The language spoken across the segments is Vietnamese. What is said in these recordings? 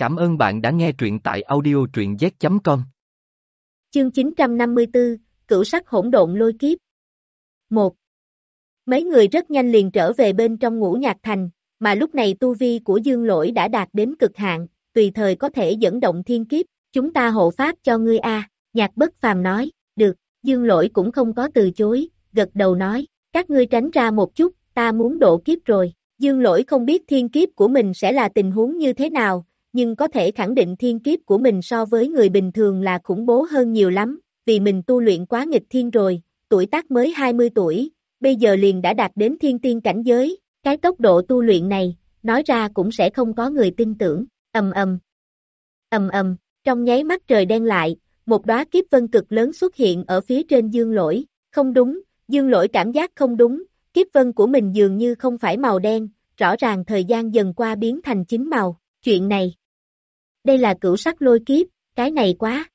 Cảm ơn bạn đã nghe truyện tại audio truyện z.com. Chương 954, Cửu sắc hỗn độn lôi kiếp 1. Mấy người rất nhanh liền trở về bên trong ngũ nhạc thành, mà lúc này tu vi của dương lỗi đã đạt đến cực hạn, tùy thời có thể dẫn động thiên kiếp, chúng ta hộ pháp cho ngươi a nhạc bất phàm nói, được, dương lỗi cũng không có từ chối, gật đầu nói, các ngươi tránh ra một chút, ta muốn độ kiếp rồi, dương lỗi không biết thiên kiếp của mình sẽ là tình huống như thế nào, nhưng có thể khẳng định thiên kiếp của mình so với người bình thường là khủng bố hơn nhiều lắm, vì mình tu luyện quá nghịch thiên rồi, tuổi tác mới 20 tuổi, bây giờ liền đã đạt đến thiên tiên cảnh giới, cái tốc độ tu luyện này, nói ra cũng sẽ không có người tin tưởng, ầm ầm, ầm ầm, trong nháy mắt trời đen lại, một đóa kiếp vân cực lớn xuất hiện ở phía trên dương lỗi, không đúng, dương lỗi cảm giác không đúng, kiếp vân của mình dường như không phải màu đen, rõ ràng thời gian dần qua biến thành chính màu, chuyện này, đây là cửu sắc lôi kiếp, cái này quá,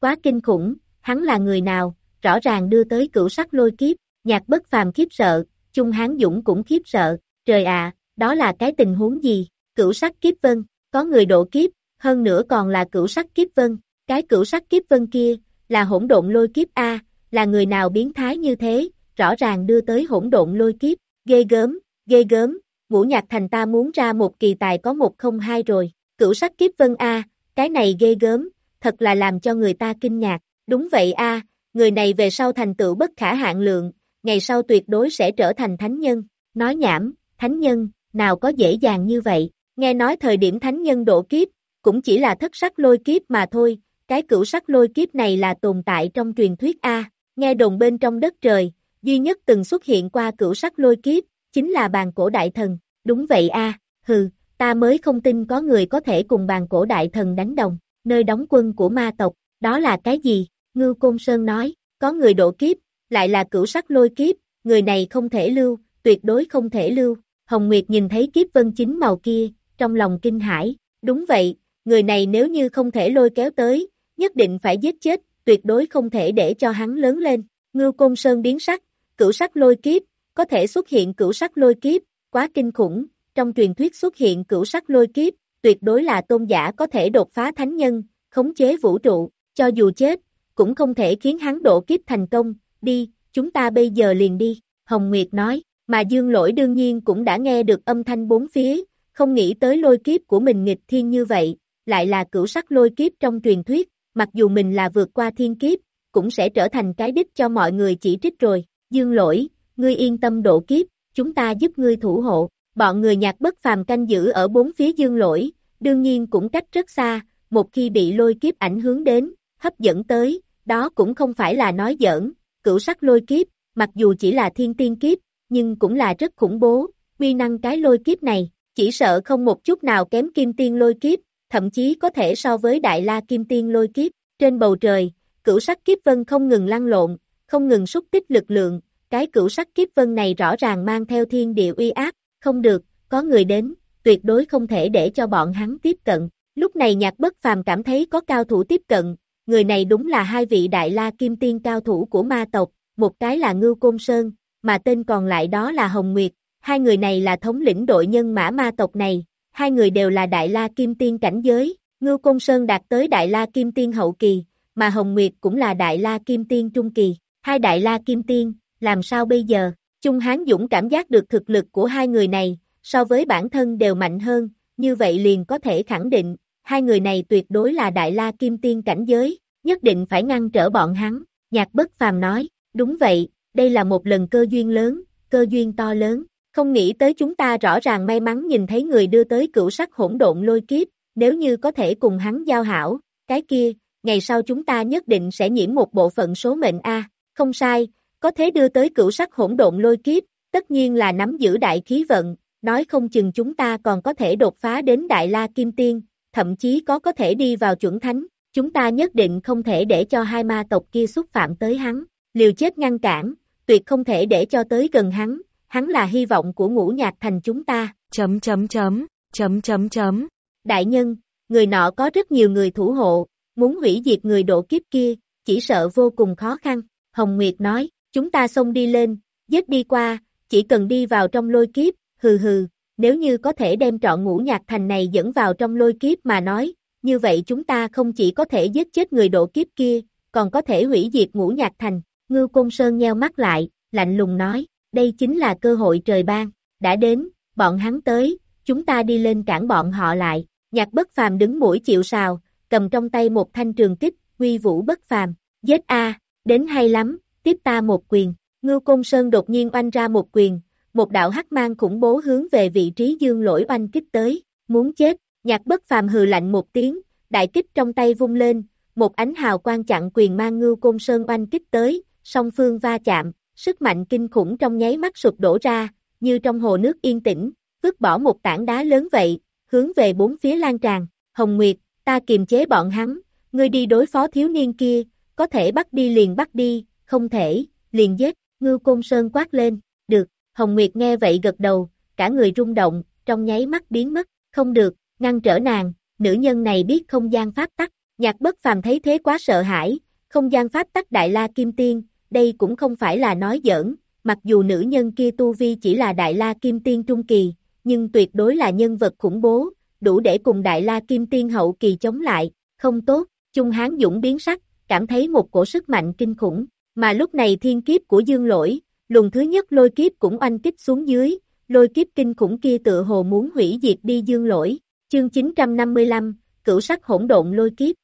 quá kinh khủng, hắn là người nào, rõ ràng đưa tới cửu sắc lôi kiếp, nhạc bất phàm khiếp sợ, chung Hán Dũng cũng khiếp sợ, trời ạ, đó là cái tình huống gì, cửu sắc kiếp vân, có người độ kiếp, hơn nữa còn là cửu sắc kiếp vân, cái cửu sắc kiếp vân kia, là hỗn độn lôi kiếp A, là người nào biến thái như thế, rõ ràng đưa tới hỗn độn lôi kiếp, ghê gớm, ghê gớm, ngũ nhạc thành ta muốn ra một kỳ tài có một không hai rồi, cửu sắc kiếp vân A, cái này ghê gớm, thật là làm cho người ta kinh ngạc, đúng vậy A, người này về sau thành tựu bất khả hạn lượng, ngày sau tuyệt đối sẽ trở thành thánh nhân, nói nhảm, thánh nhân, nào có dễ dàng như vậy, nghe nói thời điểm thánh nhân độ kiếp, cũng chỉ là thất sắc lôi kiếp mà thôi, cái cửu sắc lôi kiếp này là tồn tại trong truyền thuyết A, nghe đồn bên trong đất trời, duy nhất từng xuất hiện qua cửu sắc lôi kiếp, chính là bàn cổ đại thần, đúng vậy A, hừ, ta mới không tin có người có thể cùng bàn cổ đại thần đánh đồng, nơi đóng quân của ma tộc, đó là cái gì? Ngưu Côn Sơn nói, có người độ kiếp, lại là cửu sắc lôi kiếp, người này không thể lưu, tuyệt đối không thể lưu. Hồng Nguyệt nhìn thấy kiếp vân chính màu kia, trong lòng kinh hãi, đúng vậy, người này nếu như không thể lôi kéo tới, nhất định phải giết chết, tuyệt đối không thể để cho hắn lớn lên. Ngưu Côn Sơn biến sắc, cửu sắc lôi kiếp, có thể xuất hiện cửu sắc lôi kiếp, quá kinh khủng, trong truyền thuyết xuất hiện cửu sắc lôi kiếp, tuyệt đối là tôn giả có thể đột phá thánh nhân, khống chế vũ trụ, cho dù chết, cũng không thể khiến hắn độ kiếp thành công, đi, chúng ta bây giờ liền đi, Hồng Nguyệt nói, mà Dương Lỗi đương nhiên cũng đã nghe được âm thanh bốn phía, không nghĩ tới lôi kiếp của mình nghịch thiên như vậy, lại là cửu sắc lôi kiếp trong truyền thuyết, mặc dù mình là vượt qua thiên kiếp, cũng sẽ trở thành cái đích cho mọi người chỉ trích rồi, Dương Lỗi, ngươi yên tâm độ kiếp, chúng ta giúp ngươi thủ hộ, bọn người nhạc bất phàm canh giữ ở bốn phía Dương Lỗi, đương nhiên cũng cách rất xa, một khi bị lôi kiếp ảnh hướng đến, hấp dẫn tới, đó cũng không phải là nói giỡn, cửu sắc lôi kiếp, mặc dù chỉ là thiên tiên kiếp, nhưng cũng là rất khủng bố, uy năng cái lôi kiếp này, chỉ sợ không một chút nào kém kim tiên lôi kiếp, thậm chí có thể so với đại la kim tiên lôi kiếp, trên bầu trời, cửu sắc kiếp vân không ngừng lăn lộn, không ngừng xúc tích lực lượng, cái cửu sắc kiếp vân này rõ ràng mang theo thiên địa uy áp, không được, có người đến, tuyệt đối không thể để cho bọn hắn tiếp cận. Lúc này nhạc bất phàm cảm thấy có cao thủ tiếp cận, người này đúng là hai vị đại la kim tiên cao thủ của ma tộc, một cái là Ngưu Côn Sơn, mà tên còn lại đó là Hồng Nguyệt, hai người này là thống lĩnh đội nhân mã ma tộc này, hai người đều là đại la kim tiên cảnh giới, Ngưu Côn Sơn đạt tới đại la kim tiên hậu kỳ, mà Hồng Nguyệt cũng là đại la kim tiên trung kỳ, hai đại la kim tiên, làm sao bây giờ, Trung Hán Dũng cảm giác được thực lực của hai người này, so với bản thân đều mạnh hơn, như vậy liền có thể khẳng định, hai người này tuyệt đối là đại la kim tiên cảnh giới, nhất định phải ngăn trở bọn hắn, nhạc bất phàm nói, đúng vậy, đây là một lần cơ duyên lớn, cơ duyên to lớn, không nghĩ tới chúng ta rõ ràng may mắn nhìn thấy người đưa tới cửu sắc hỗn độn lôi kiếp, nếu như có thể cùng hắn giao hảo, cái kia, ngày sau chúng ta nhất định sẽ nhiễm một bộ phận số mệnh A, không sai, có thế đưa tới cửu sắc hỗn độn lôi kiếp, tất nhiên là nắm giữ đại khí vận, nói không chừng chúng ta còn có thể đột phá đến đại la kim tiên, thậm chí có có thể đi vào chuẩn thánh, chúng ta nhất định không thể để cho hai ma tộc kia xúc phạm tới hắn, liều chết ngăn cản, tuyệt không thể để cho tới gần hắn, hắn là hy vọng của ngũ nhạc thành chúng ta, chấm chấm chấm, chấm chấm chấm. Đại nhân, người nọ có rất nhiều người thủ hộ, muốn hủy diệt người độ kiếp kia, chỉ sợ vô cùng khó khăn, Hồng Nguyệt nói, chúng ta xông đi lên, giết đi qua, chỉ cần đi vào trong lôi kiếp, hừ hừ, nếu như có thể đem trọn ngũ nhạc thành này dẫn vào trong lôi kiếp mà nói, như vậy chúng ta không chỉ có thể giết chết người độ kiếp kia, còn có thể hủy diệt ngũ nhạc thành. Ngưu Công Sơn nheo mắt lại, lạnh lùng nói, đây chính là cơ hội trời ban, đã đến, bọn hắn tới, chúng ta đi lên cản bọn họ lại. Nhạc bất phàm đứng mũi chịu sào, cầm trong tay một thanh trường kích, huy vũ bất phàm, giết a, đến hay lắm, tiếp ta một quyền. Ngưu Công Sơn đột nhiên oanh ra một quyền, một đạo hắc mang khủng bố hướng về vị trí dương lỗi oanh kích tới, muốn chết, nhạc bất phàm hừ lạnh một tiếng, đại kích trong tay vung lên, một ánh hào quang chặn quyền mang Ngưu Công Sơn oanh kích tới, song phương va chạm, sức mạnh kinh khủng trong nháy mắt sụp đổ ra, như trong hồ nước yên tĩnh, vứt bỏ một tảng đá lớn vậy, hướng về bốn phía lan tràn, Hồng Nguyệt, ta kiềm chế bọn hắn, ngươi đi đối phó thiếu niên kia, có thể bắt đi liền bắt đi, không thể, liền giết, ngưu côn sơn quát lên, được, Hồng Nguyệt nghe vậy gật đầu, cả người rung động, trong nháy mắt biến mất, không được, ngăn trở nàng, nữ nhân này biết không gian pháp tắc, nhạc bất phàm thấy thế quá sợ hãi, không gian pháp tắc đại la kim tiên, đây cũng không phải là nói giỡn, mặc dù nữ nhân kia tu vi chỉ là đại la kim tiên trung kỳ, nhưng tuyệt đối là nhân vật khủng bố, đủ để cùng đại la kim tiên hậu kỳ chống lại, không tốt, Trung Hán Dũng biến sắc, cảm thấy một cổ sức mạnh kinh khủng, mà lúc này thiên kiếp của dương lỗi, luồng thứ nhất lôi kiếp cũng oanh kích xuống dưới, lôi kiếp kinh khủng kia tự hồ muốn hủy diệt đi dương lỗi, chương 955, cửu sắc hỗn độn lôi kiếp.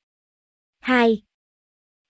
2.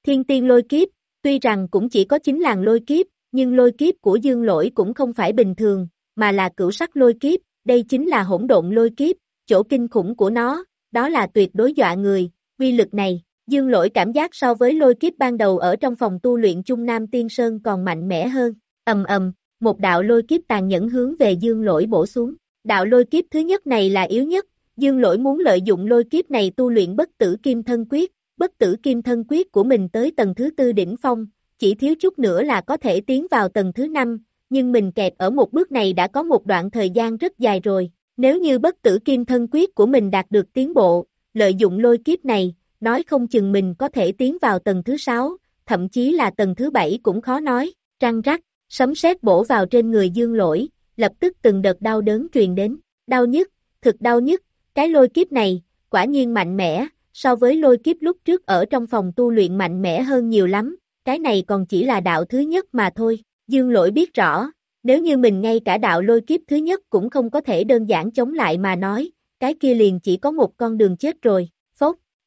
Thiên tiên lôi kiếp, tuy rằng cũng chỉ có 9 làng lôi kiếp, nhưng lôi kiếp của dương lỗi cũng không phải bình thường, mà là cửu sắc lôi kiếp, đây chính là hỗn độn lôi kiếp, chỗ kinh khủng của nó, đó là tuyệt đối dọa người, quy lực này, dương lỗi cảm giác so với lôi kiếp ban đầu ở trong phòng tu luyện Trung Nam Tiên Sơn còn mạnh mẽ hơn, ầm ầm, một đạo lôi kiếp tàn nhẫn hướng về dương lỗi bổ xuống, đạo lôi kiếp thứ nhất này là yếu nhất, dương lỗi muốn lợi dụng lôi kiếp này tu luyện bất tử kim thân quyết, bất tử kim thân quyết của mình tới tầng thứ tư đỉnh phong, chỉ thiếu chút nữa là có thể tiến vào tầng thứ năm, nhưng mình kẹt ở một bước này đã có một đoạn thời gian rất dài rồi, nếu như bất tử kim thân quyết của mình đạt được tiến bộ, lợi dụng lôi kiếp này, nói không chừng mình có thể tiến vào tầng thứ 6, thậm chí là tầng thứ 7 cũng khó nói, trăng rắc, sấm sét bổ vào trên người dương lỗi, lập tức từng đợt đau đớn truyền đến, đau nhất, thực đau nhất, cái lôi kiếp này, quả nhiên mạnh mẽ, so với lôi kiếp lúc trước ở trong phòng tu luyện mạnh mẽ hơn nhiều lắm, cái này còn chỉ là đạo thứ nhất mà thôi, dương lỗi biết rõ, nếu như mình ngay cả đạo lôi kiếp thứ nhất cũng không có thể đơn giản chống lại mà nói, cái kia liền chỉ có một con đường chết rồi,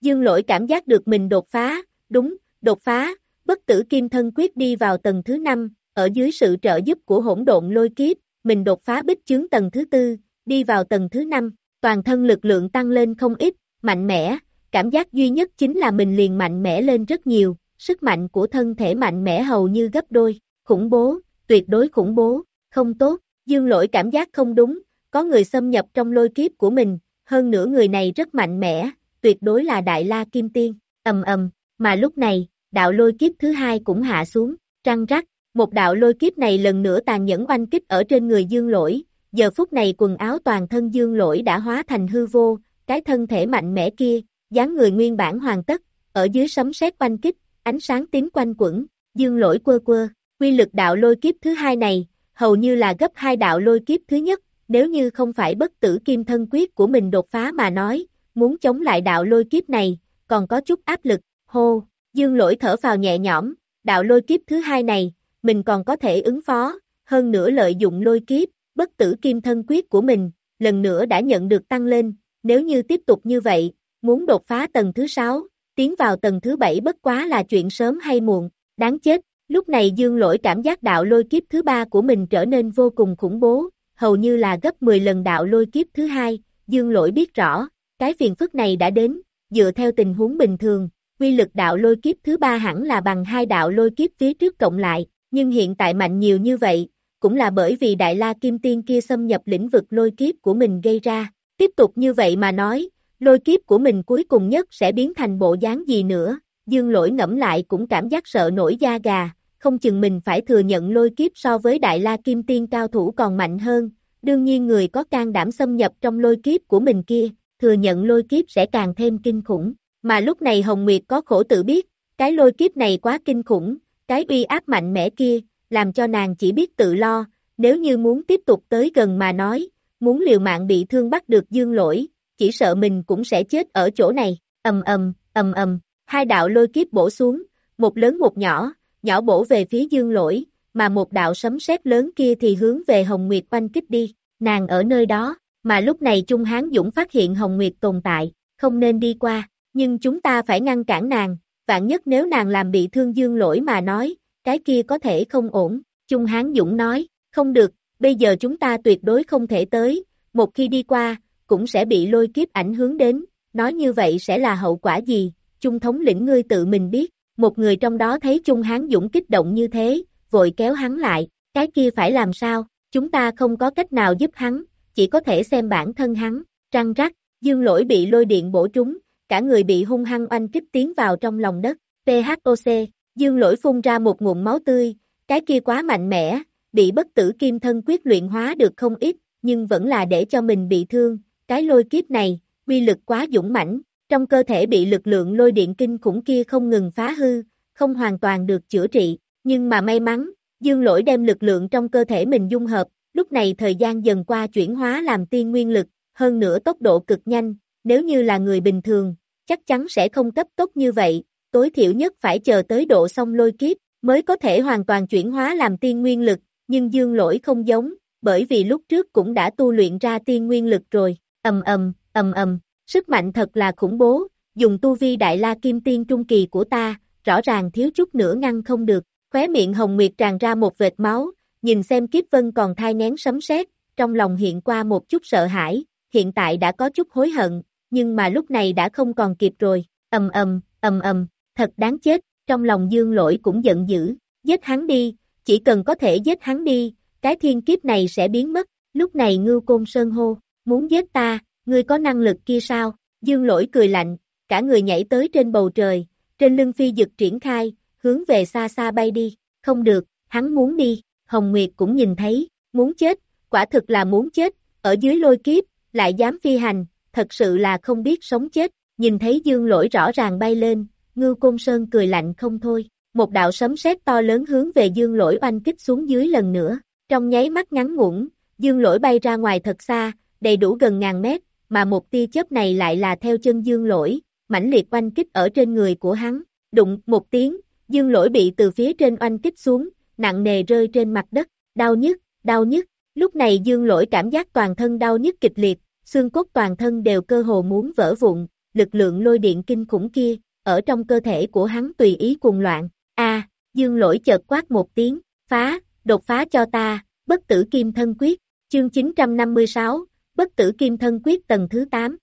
dương lỗi cảm giác được mình đột phá, đúng, đột phá, bất tử kim thân quyết đi vào tầng thứ 5, ở dưới sự trợ giúp của hỗn độn lôi kiếp, mình đột phá bích chướng tầng thứ 4, đi vào tầng thứ 5, toàn thân lực lượng tăng lên không ít, mạnh mẽ, cảm giác duy nhất chính là mình liền mạnh mẽ lên rất nhiều, sức mạnh của thân thể mạnh mẽ hầu như gấp đôi, khủng bố, tuyệt đối khủng bố, không tốt, dương lỗi cảm giác không đúng, có người xâm nhập trong lôi kiếp của mình, hơn nữa người này rất mạnh mẽ, tuyệt đối là đại la kim tiên, ầm ầm, mà lúc này, đạo lôi kiếp thứ hai cũng hạ xuống, trăng rắc, một đạo lôi kiếp này lần nữa tàn nhẫn oanh kích ở trên người dương lỗi, giờ phút này quần áo toàn thân dương lỗi đã hóa thành hư vô, cái thân thể mạnh mẽ kia, dáng người nguyên bản hoàn tất, ở dưới sấm sét oanh kích, ánh sáng tím quanh quẩn, dương lỗi quơ quơ, quy lực đạo lôi kiếp thứ hai này, hầu như là gấp hai đạo lôi kiếp thứ nhất, nếu như không phải bất tử kim thân quyết của mình đột phá mà nói, muốn chống lại đạo lôi kiếp này, còn có chút áp lực, hô, dương lỗi thở vào nhẹ nhõm, đạo lôi kiếp thứ hai này, mình còn có thể ứng phó, hơn nữa lợi dụng lôi kiếp, bất tử kim thân quyết của mình, lần nữa đã nhận được tăng lên, nếu như tiếp tục như vậy, muốn đột phá tầng thứ sáu, tiến vào tầng thứ bảy bất quá là chuyện sớm hay muộn, đáng chết, lúc này dương lỗi cảm giác đạo lôi kiếp thứ ba của mình trở nên vô cùng khủng bố, hầu như là gấp 10 lần đạo lôi kiếp thứ hai, dương lỗi biết rõ, cái phiền phức này đã đến, dựa theo tình huống bình thường, quy lực đạo lôi kiếp thứ ba hẳn là bằng hai đạo lôi kiếp phía trước cộng lại, nhưng hiện tại mạnh nhiều như vậy, cũng là bởi vì Đại La Kim Tiên kia xâm nhập lĩnh vực lôi kiếp của mình gây ra. Tiếp tục như vậy mà nói, lôi kiếp của mình cuối cùng nhất sẽ biến thành bộ dáng gì nữa, dương lỗi ngẫm lại cũng cảm giác sợ nổi da gà, không chừng mình phải thừa nhận lôi kiếp so với Đại La Kim Tiên cao thủ còn mạnh hơn, đương nhiên người có can đảm xâm nhập trong lôi kiếp của mình kia, thừa nhận lôi kiếp sẽ càng thêm kinh khủng, mà lúc này Hồng Nguyệt có khổ tự biết, cái lôi kiếp này quá kinh khủng, cái uy áp mạnh mẽ kia, làm cho nàng chỉ biết tự lo, nếu như muốn tiếp tục tới gần mà nói, muốn liều mạng bị thương bắt được dương lỗi, chỉ sợ mình cũng sẽ chết ở chỗ này, ầm ầm, ầm ầm, hai đạo lôi kiếp bổ xuống, một lớn một nhỏ, nhỏ bổ về phía dương lỗi, mà một đạo sấm sét lớn kia thì hướng về Hồng Nguyệt oanh kích đi, nàng ở nơi đó, mà lúc này Trung Hán Dũng phát hiện Hồng Nguyệt tồn tại, không nên đi qua, nhưng chúng ta phải ngăn cản nàng, vạn nhất nếu nàng làm bị thương dương lỗi mà nói, cái kia có thể không ổn, Trung Hán Dũng nói, không được, bây giờ chúng ta tuyệt đối không thể tới, một khi đi qua, cũng sẽ bị lôi kiếp ảnh hướng đến, nói như vậy sẽ là hậu quả gì, Trung thống lĩnh ngươi tự mình biết, một người trong đó thấy Trung Hán Dũng kích động như thế, vội kéo hắn lại, cái kia phải làm sao, chúng ta không có cách nào giúp hắn, chỉ có thể xem bản thân hắn, trăng rắc, dương lỗi bị lôi điện bổ trúng, cả người bị hung hăng oanh kích tiến vào trong lòng đất, PHOC, dương lỗi phun ra một nguồn máu tươi, cái kia quá mạnh mẽ, bị bất tử kim thân quyết luyện hóa được không ít, nhưng vẫn là để cho mình bị thương, cái lôi kiếp này, uy lực quá dũng mãnh, trong cơ thể bị lực lượng lôi điện kinh khủng kia không ngừng phá hư, không hoàn toàn được chữa trị, nhưng mà may mắn, dương lỗi đem lực lượng trong cơ thể mình dung hợp, lúc này thời gian dần qua chuyển hóa làm tiên nguyên lực, hơn nữa tốc độ cực nhanh, nếu như là người bình thường, chắc chắn sẽ không cấp tốc như vậy, tối thiểu nhất phải chờ tới độ xong lôi kiếp, mới có thể hoàn toàn chuyển hóa làm tiên nguyên lực, nhưng dương lỗi không giống, bởi vì lúc trước cũng đã tu luyện ra tiên nguyên lực rồi, ầm ầm, ầm ầm, sức mạnh thật là khủng bố, dùng tu vi đại la kim tiên trung kỳ của ta, rõ ràng thiếu chút nữa ngăn không được, khóe miệng hồng nguyệt tràn ra một vệt máu, nhìn xem kiếp vân còn thai nén sấm sét, trong lòng hiện qua một chút sợ hãi, hiện tại đã có chút hối hận, nhưng mà lúc này đã không còn kịp rồi, ầm ầm, ầm ầm, thật đáng chết, trong lòng dương lỗi cũng giận dữ, giết hắn đi, chỉ cần có thể giết hắn đi, cái thiên kiếp này sẽ biến mất, lúc này ngưu côn sơn hô, muốn giết ta, ngươi có năng lực kia sao, dương lỗi cười lạnh, cả người nhảy tới trên bầu trời, trên lưng phi dực triển khai, hướng về xa xa bay đi, không được, hắn muốn đi, Hồng Nguyệt cũng nhìn thấy, muốn chết, quả thực là muốn chết, ở dưới lôi kiếp, lại dám phi hành, thật sự là không biết sống chết, nhìn thấy dương lỗi rõ ràng bay lên, Ngư côn sơn cười lạnh không thôi, một đạo sấm sét to lớn hướng về dương lỗi oanh kích xuống dưới lần nữa, trong nháy mắt ngắn ngủn, dương lỗi bay ra ngoài thật xa, đầy đủ gần ngàn mét, mà một tia chớp này lại là theo chân dương lỗi, mãnh liệt oanh kích ở trên người của hắn, đụng một tiếng, dương lỗi bị từ phía trên oanh kích xuống, nặng nề rơi trên mặt đất, đau nhức, đau nhức, lúc này dương lỗi cảm giác toàn thân đau nhức kịch liệt, xương cốt toàn thân đều cơ hồ muốn vỡ vụn, lực lượng lôi điện kinh khủng kia, ở trong cơ thể của hắn tùy ý cuồng loạn, a dương lỗi chợt quát một tiếng, phá, đột phá cho ta, bất tử kim thân quyết, chương 956, bất tử kim thân quyết tầng thứ 8.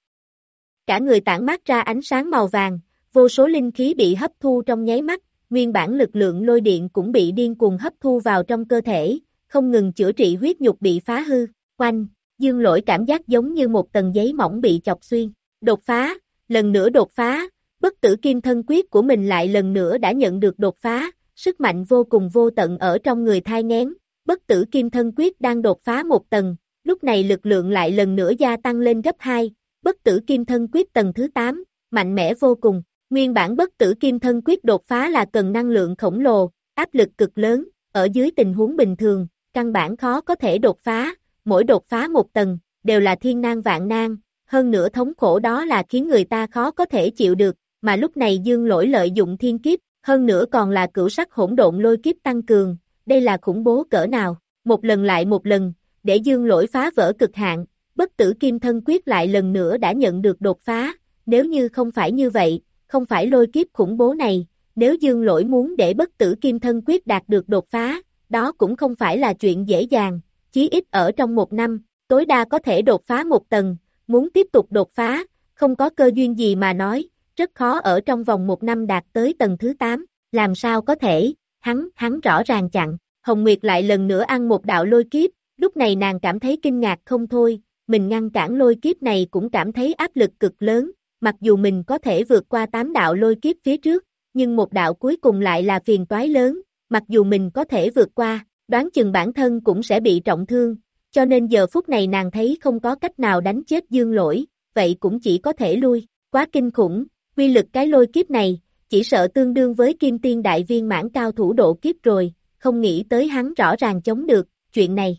Cả người tản mát ra ánh sáng màu vàng, vô số linh khí bị hấp thu trong nháy mắt, nguyên bản lực lượng lôi điện cũng bị điên cuồng hấp thu vào trong cơ thể, không ngừng chữa trị huyết nhục bị phá hư, quanh, dương lỗi cảm giác giống như một tầng giấy mỏng bị chọc xuyên, đột phá, lần nữa đột phá, bất tử kim thân quyết của mình lại lần nữa đã nhận được đột phá, sức mạnh vô cùng vô tận ở trong người thai ngén, bất tử kim thân quyết đang đột phá một tầng, lúc này lực lượng lại lần nữa gia tăng lên gấp 2, bất tử kim thân quyết tầng thứ 8, mạnh mẽ vô cùng, nguyên bản bất tử kim thân quyết đột phá là cần năng lượng khổng lồ, áp lực cực lớn, ở dưới tình huống bình thường, căn bản khó có thể đột phá, mỗi đột phá một tầng, đều là thiên nan vạn nan, hơn nữa thống khổ đó là khiến người ta khó có thể chịu được, mà lúc này dương lỗi lợi dụng thiên kiếp, hơn nữa còn là cửu sắc hỗn độn lôi kiếp tăng cường, đây là khủng bố cỡ nào, một lần lại một lần, để dương lỗi phá vỡ cực hạn, bất tử kim thân quyết lại lần nữa đã nhận được đột phá, nếu như không phải như vậy, không phải lôi kiếp khủng bố này, nếu dương lỗi muốn để bất tử kim thân quyết đạt được đột phá, đó cũng không phải là chuyện dễ dàng, chí ít ở trong một năm, tối đa có thể đột phá một tầng, muốn tiếp tục đột phá, không có cơ duyên gì mà nói, rất khó ở trong vòng một năm đạt tới tầng thứ 8, làm sao có thể, hắn, hắn rõ ràng chặn, Hồng Nguyệt lại lần nữa ăn một đạo lôi kiếp, lúc này nàng cảm thấy kinh ngạc không thôi, mình ngăn cản lôi kiếp này cũng cảm thấy áp lực cực lớn, mặc dù mình có thể vượt qua tám đạo lôi kiếp phía trước, nhưng một đạo cuối cùng lại là phiền toái lớn, mặc dù mình có thể vượt qua, đoán chừng bản thân cũng sẽ bị trọng thương, cho nên giờ phút này nàng thấy không có cách nào đánh chết dương lỗi, vậy cũng chỉ có thể lui, quá kinh khủng, quy lực cái lôi kiếp này, chỉ sợ tương đương với kim tiên đại viên mãn cao thủ độ kiếp rồi, không nghĩ tới hắn rõ ràng chống được, chuyện này.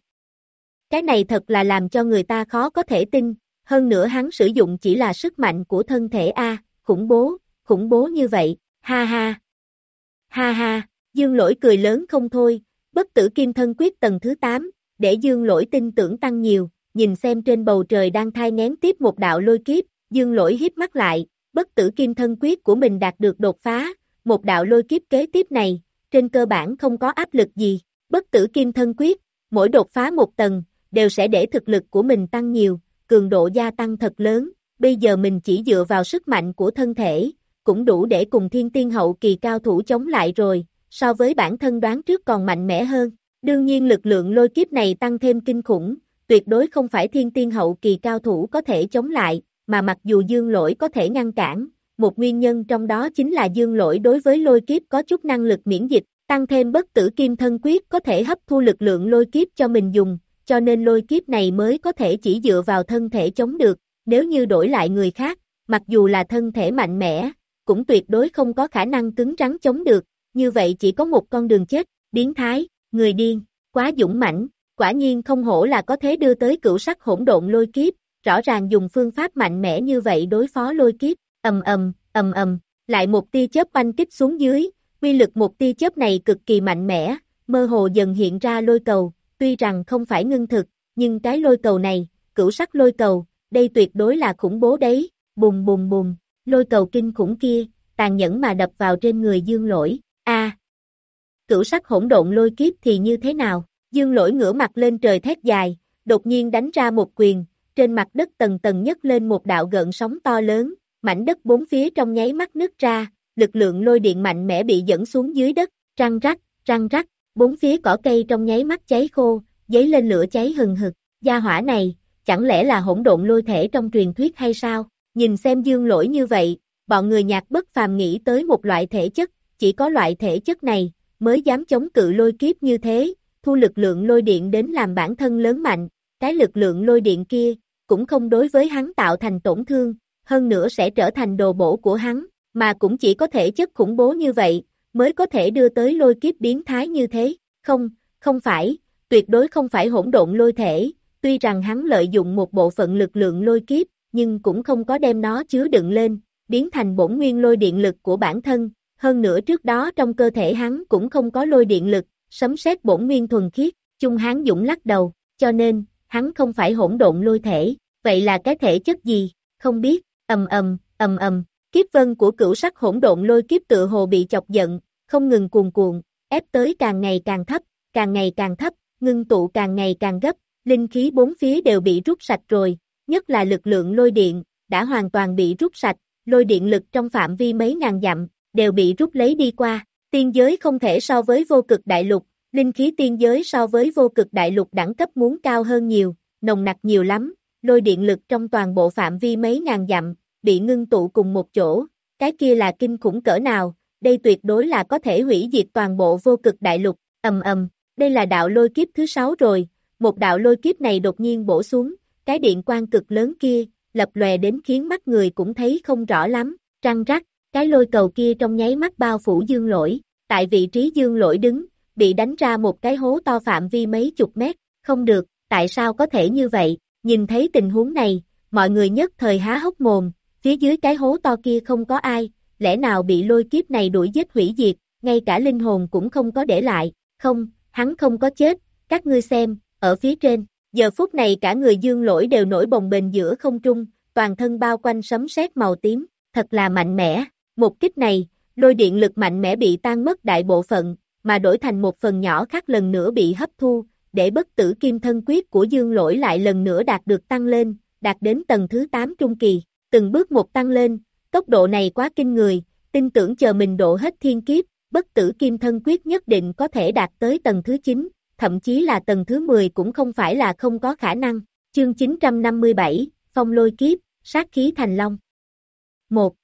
Cái này thật là làm cho người ta khó có thể tin, hơn nữa hắn sử dụng chỉ là sức mạnh của thân thể A, khủng bố, khủng bố như vậy, ha ha. Ha ha, dương lỗi cười lớn không thôi, bất tử kim thân quyết tầng thứ 8, để dương lỗi tin tưởng tăng nhiều, nhìn xem trên bầu trời đang thai ngén tiếp một đạo lôi kiếp, dương lỗi hiếp mắt lại, bất tử kim thân quyết của mình đạt được đột phá, một đạo lôi kiếp kế tiếp này, trên cơ bản không có áp lực gì, bất tử kim thân quyết, mỗi đột phá một tầng, đều sẽ để thực lực của mình tăng nhiều, cường độ gia tăng thật lớn, bây giờ mình chỉ dựa vào sức mạnh của thân thể, cũng đủ để cùng thiên tiên hậu kỳ cao thủ chống lại rồi, so với bản thân đoán trước còn mạnh mẽ hơn. Đương nhiên lực lượng lôi kiếp này tăng thêm kinh khủng, tuyệt đối không phải thiên tiên hậu kỳ cao thủ có thể chống lại, mà mặc dù dương lỗi có thể ngăn cản, một nguyên nhân trong đó chính là dương lỗi đối với lôi kiếp có chút năng lực miễn dịch, tăng thêm bất tử kim thân quyết có thể hấp thu lực lượng lôi kiếp cho mình dùng, cho nên lôi kiếp này mới có thể chỉ dựa vào thân thể chống được, nếu như đổi lại người khác, mặc dù là thân thể mạnh mẽ, cũng tuyệt đối không có khả năng cứng rắn chống được, như vậy chỉ có một con đường chết, biến thái, người điên, quá dũng mãnh, quả nhiên không hổ là có thế đưa tới cửu sắc hỗn độn lôi kiếp, rõ ràng dùng phương pháp mạnh mẽ như vậy đối phó lôi kiếp, ầm ầm, ầm ầm, lại một tia chớp banh kích xuống dưới, quy lực một tia chớp này cực kỳ mạnh mẽ, mơ hồ dần hiện ra lôi cầu, tuy rằng không phải ngưng thực, nhưng cái lôi cầu này, cửu sắc lôi cầu, đây tuyệt đối là khủng bố đấy, bùng bùng bùng, lôi cầu kinh khủng kia, tàn nhẫn mà đập vào trên người dương lỗi, a! Cửu sắc hỗn độn lôi kiếp thì như thế nào, dương lỗi ngửa mặt lên trời thét dài, đột nhiên đánh ra một quyền, trên mặt đất tầng tầng nhấc lên một đạo gợn sóng to lớn, mảnh đất bốn phía trong nháy mắt nứt ra, lực lượng lôi điện mạnh mẽ bị dẫn xuống dưới đất, răng rắc, răng rắc, bốn phía cỏ cây trong nháy mắt cháy khô, giấy lên lửa cháy hừng hực, gia hỏa này, chẳng lẽ là hỗn độn lôi thể trong truyền thuyết hay sao, nhìn xem dương lỗi như vậy, bọn người nhạc bất phàm nghĩ tới một loại thể chất, chỉ có loại thể chất này, mới dám chống cự lôi kiếp như thế, thu lực lượng lôi điện đến làm bản thân lớn mạnh, cái lực lượng lôi điện kia, cũng không đối với hắn tạo thành tổn thương, hơn nữa sẽ trở thành đồ bổ của hắn, mà cũng chỉ có thể chất khủng bố như vậy, mới có thể đưa tới lôi kiếp biến thái như thế, không, không phải, tuyệt đối không phải hỗn độn lôi thể, tuy rằng hắn lợi dụng một bộ phận lực lượng lôi kiếp, nhưng cũng không có đem nó chứa đựng lên, biến thành bổn nguyên lôi điện lực của bản thân, hơn nữa trước đó trong cơ thể hắn cũng không có lôi điện lực, sấm sét bổn nguyên thuần khiết, chung hắn dũng lắc đầu, cho nên, hắn không phải hỗn độn lôi thể, vậy là cái thể chất gì, không biết, ầm ầm, ầm ầm, kiếp vân của cửu sắc hỗn độn lôi kiếp tự hồ bị chọc giận, không ngừng cuồn cuộn, ép tới càng ngày càng thấp, càng ngày càng thấp, ngưng tụ càng ngày càng gấp, linh khí bốn phía đều bị rút sạch rồi, nhất là lực lượng lôi điện, đã hoàn toàn bị rút sạch, lôi điện lực trong phạm vi mấy ngàn dặm, đều bị rút lấy đi qua, tiên giới không thể so với vô cực đại lục, linh khí tiên giới so với vô cực đại lục đẳng cấp muốn cao hơn nhiều, nồng nặc nhiều lắm, lôi điện lực trong toàn bộ phạm vi mấy ngàn dặm, bị ngưng tụ cùng một chỗ, cái kia là kinh khủng cỡ nào, đây tuyệt đối là có thể hủy diệt toàn bộ vô cực đại lục, ầm ầm, đây là đạo lôi kiếp thứ sáu rồi, một đạo lôi kiếp này đột nhiên bổ xuống, cái điện quang cực lớn kia, lập lòe đến khiến mắt người cũng thấy không rõ lắm, trăng rắc, cái lôi cầu kia trong nháy mắt bao phủ dương lỗi, tại vị trí dương lỗi đứng, bị đánh ra một cái hố to phạm vi mấy chục mét, không được, tại sao có thể như vậy, nhìn thấy tình huống này, mọi người nhất thời há hốc mồm, phía dưới cái hố to kia không có ai, lẽ nào bị lôi kiếp này đuổi giết hủy diệt, ngay cả linh hồn cũng không có để lại, không, hắn không có chết, các ngươi xem, ở phía trên, giờ phút này cả người dương lỗi đều nổi bồng bềnh giữa không trung, toàn thân bao quanh sấm sét màu tím, thật là mạnh mẽ, một kích này, lôi điện lực mạnh mẽ bị tan mất đại bộ phận, mà đổi thành một phần nhỏ khác lần nữa bị hấp thu, để bất tử kim thân quyết của dương lỗi lại lần nữa đạt được tăng lên, đạt đến tầng thứ 8 trung kỳ, từng bước một tăng lên, tốc độ này quá kinh người, tin tưởng chờ mình độ hết thiên kiếp, bất tử kim thân quyết nhất định có thể đạt tới tầng thứ 9, thậm chí là tầng thứ 10 cũng không phải là không có khả năng. Chương 957, Phong lôi kiếp, sát khí thành long. 1.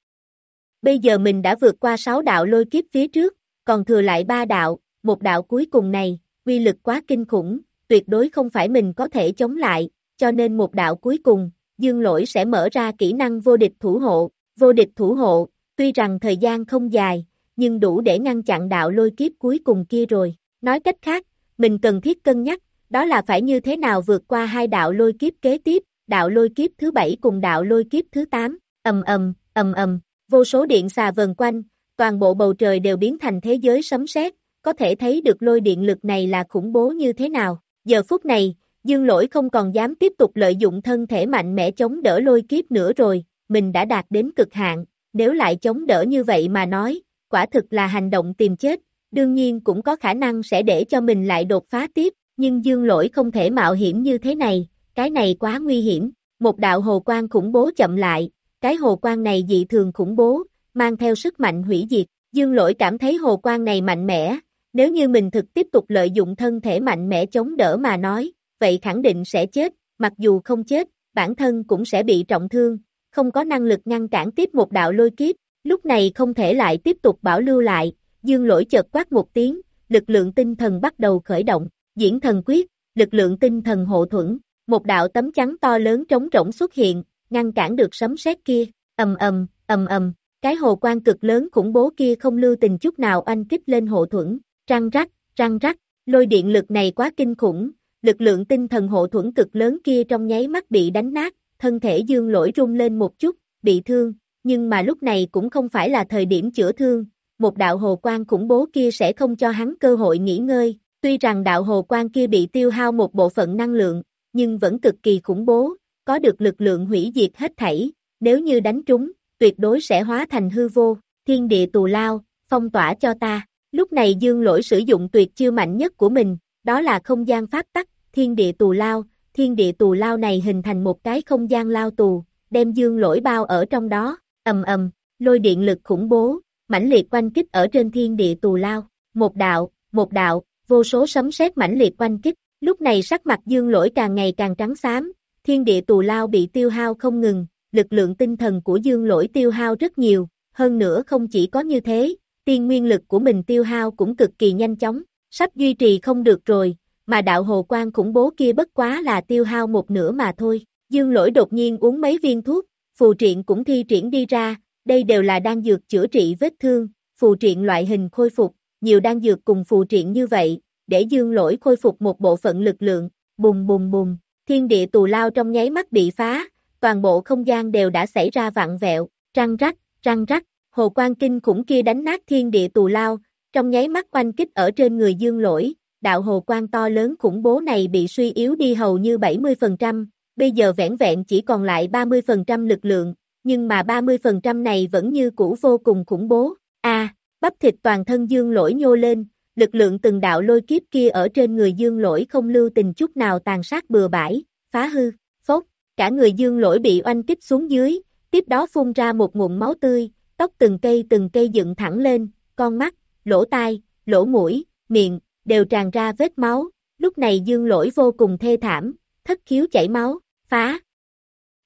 Bây giờ mình đã vượt qua 6 đạo lôi kiếp phía trước, còn thừa lại 3 đạo, một đạo cuối cùng này, uy lực quá kinh khủng, tuyệt đối không phải mình có thể chống lại, cho nên một đạo cuối cùng, dương lỗi sẽ mở ra kỹ năng vô địch thủ hộ, vô địch thủ hộ, tuy rằng thời gian không dài, nhưng đủ để ngăn chặn đạo lôi kiếp cuối cùng kia rồi. Nói cách khác, mình cần thiết cân nhắc, đó là phải như thế nào vượt qua hai đạo lôi kiếp kế tiếp, đạo lôi kiếp thứ bảy cùng đạo lôi kiếp thứ tám, ầm ầm, ầm ầm, vô số điện xà vần quanh, toàn bộ bầu trời đều biến thành thế giới sấm sét, có thể thấy được lôi điện lực này là khủng bố như thế nào. Giờ phút này, Dương Lỗi không còn dám tiếp tục lợi dụng thân thể mạnh mẽ chống đỡ lôi kiếp nữa rồi, mình đã đạt đến cực hạn, nếu lại chống đỡ như vậy mà nói, quả thực là hành động tìm chết, đương nhiên cũng có khả năng sẽ để cho mình lại đột phá tiếp, nhưng Dương Lỗi không thể mạo hiểm như thế này, cái này quá nguy hiểm, một đạo hồ quang khủng bố chậm lại, cái hồ quang này dị thường khủng bố, mang theo sức mạnh hủy diệt, Dương Lỗi cảm thấy hồ quang này mạnh mẽ, nếu như mình thực tiếp tục lợi dụng thân thể mạnh mẽ chống đỡ mà nói, vậy khẳng định sẽ chết, mặc dù không chết, bản thân cũng sẽ bị trọng thương, không có năng lực ngăn cản tiếp một đạo lôi kiếp, lúc này không thể lại tiếp tục bảo lưu lại, dương lỗi chợt quát một tiếng, lực lượng tinh thần bắt đầu khởi động, diễn thần quyết, lực lượng tinh thần hộ thuẫn, một đạo tấm chắn to lớn trống rỗng xuất hiện, ngăn cản được sấm sét kia, ầm ầm, ầm ầm, cái hồ quan cực lớn khủng bố kia không lưu tình chút nào oanh kích lên hộ thuẫn, răng rắc, răng rắc, lôi điện lực này quá kinh khủng, lực lượng tinh thần hộ thuẫn cực lớn kia trong nháy mắt bị đánh nát, thân thể dương lỗi rung lên một chút, bị thương, nhưng mà lúc này cũng không phải là thời điểm chữa thương, một đạo hồ quang khủng bố kia sẽ không cho hắn cơ hội nghỉ ngơi, tuy rằng đạo hồ quang kia bị tiêu hao một bộ phận năng lượng, nhưng vẫn cực kỳ khủng bố, có được lực lượng hủy diệt hết thảy, nếu như đánh trúng, tuyệt đối sẽ hóa thành hư vô, thiên địa tù lao, phong tỏa cho ta. Lúc này dương lỗi sử dụng tuyệt chiêu mạnh nhất của mình, đó là không gian pháp tắc, thiên địa tù lao, thiên địa tù lao này hình thành một cái không gian lao tù, đem dương lỗi bao ở trong đó, ầm ầm, lôi điện lực khủng bố, mãnh liệt quanh kích ở trên thiên địa tù lao, một đạo, một đạo, vô số sấm sét mãnh liệt quanh kích, lúc này sắc mặt dương lỗi càng ngày càng trắng xám, thiên địa tù lao bị tiêu hao không ngừng, lực lượng tinh thần của dương lỗi tiêu hao rất nhiều, hơn nữa không chỉ có như thế, tiên nguyên lực của mình tiêu hao cũng cực kỳ nhanh chóng, sắp duy trì không được rồi, mà đạo hồ quan khủng bố kia bất quá là tiêu hao một nửa mà thôi. Dương lỗi đột nhiên uống mấy viên thuốc, phù triện cũng thi triển đi ra, đây đều là đang dược chữa trị vết thương, phù triện loại hình khôi phục, nhiều đang dược cùng phù triện như vậy, để dương lỗi khôi phục một bộ phận lực lượng, bùng bùng bùng, thiên địa tù lao trong nháy mắt bị phá, toàn bộ không gian đều đã xảy ra vặn vẹo, răng rắc, răng rắc, hồ quan kinh khủng kia đánh nát thiên địa tù lao, trong nháy mắt quanh kích ở trên người dương lỗi, đạo hồ quan to lớn khủng bố này bị suy yếu đi hầu như 70%, bây giờ vẹn vẹn chỉ còn lại 30% lực lượng, nhưng mà 30% này vẫn như cũ vô cùng khủng bố. A, bắp thịt toàn thân dương lỗi nhô lên, lực lượng từng đạo lôi kiếp kia ở trên người dương lỗi không lưu tình chút nào tàn sát bừa bãi, phá hư, phốt, cả người dương lỗi bị oanh kích xuống dưới, tiếp đó phun ra một ngụm máu tươi, tóc từng cây từng cây dựng thẳng lên, con mắt, lỗ tai, lỗ mũi, miệng, đều tràn ra vết máu, lúc này dương lỗi vô cùng thê thảm, thất khiếu chảy máu, phá,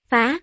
phá,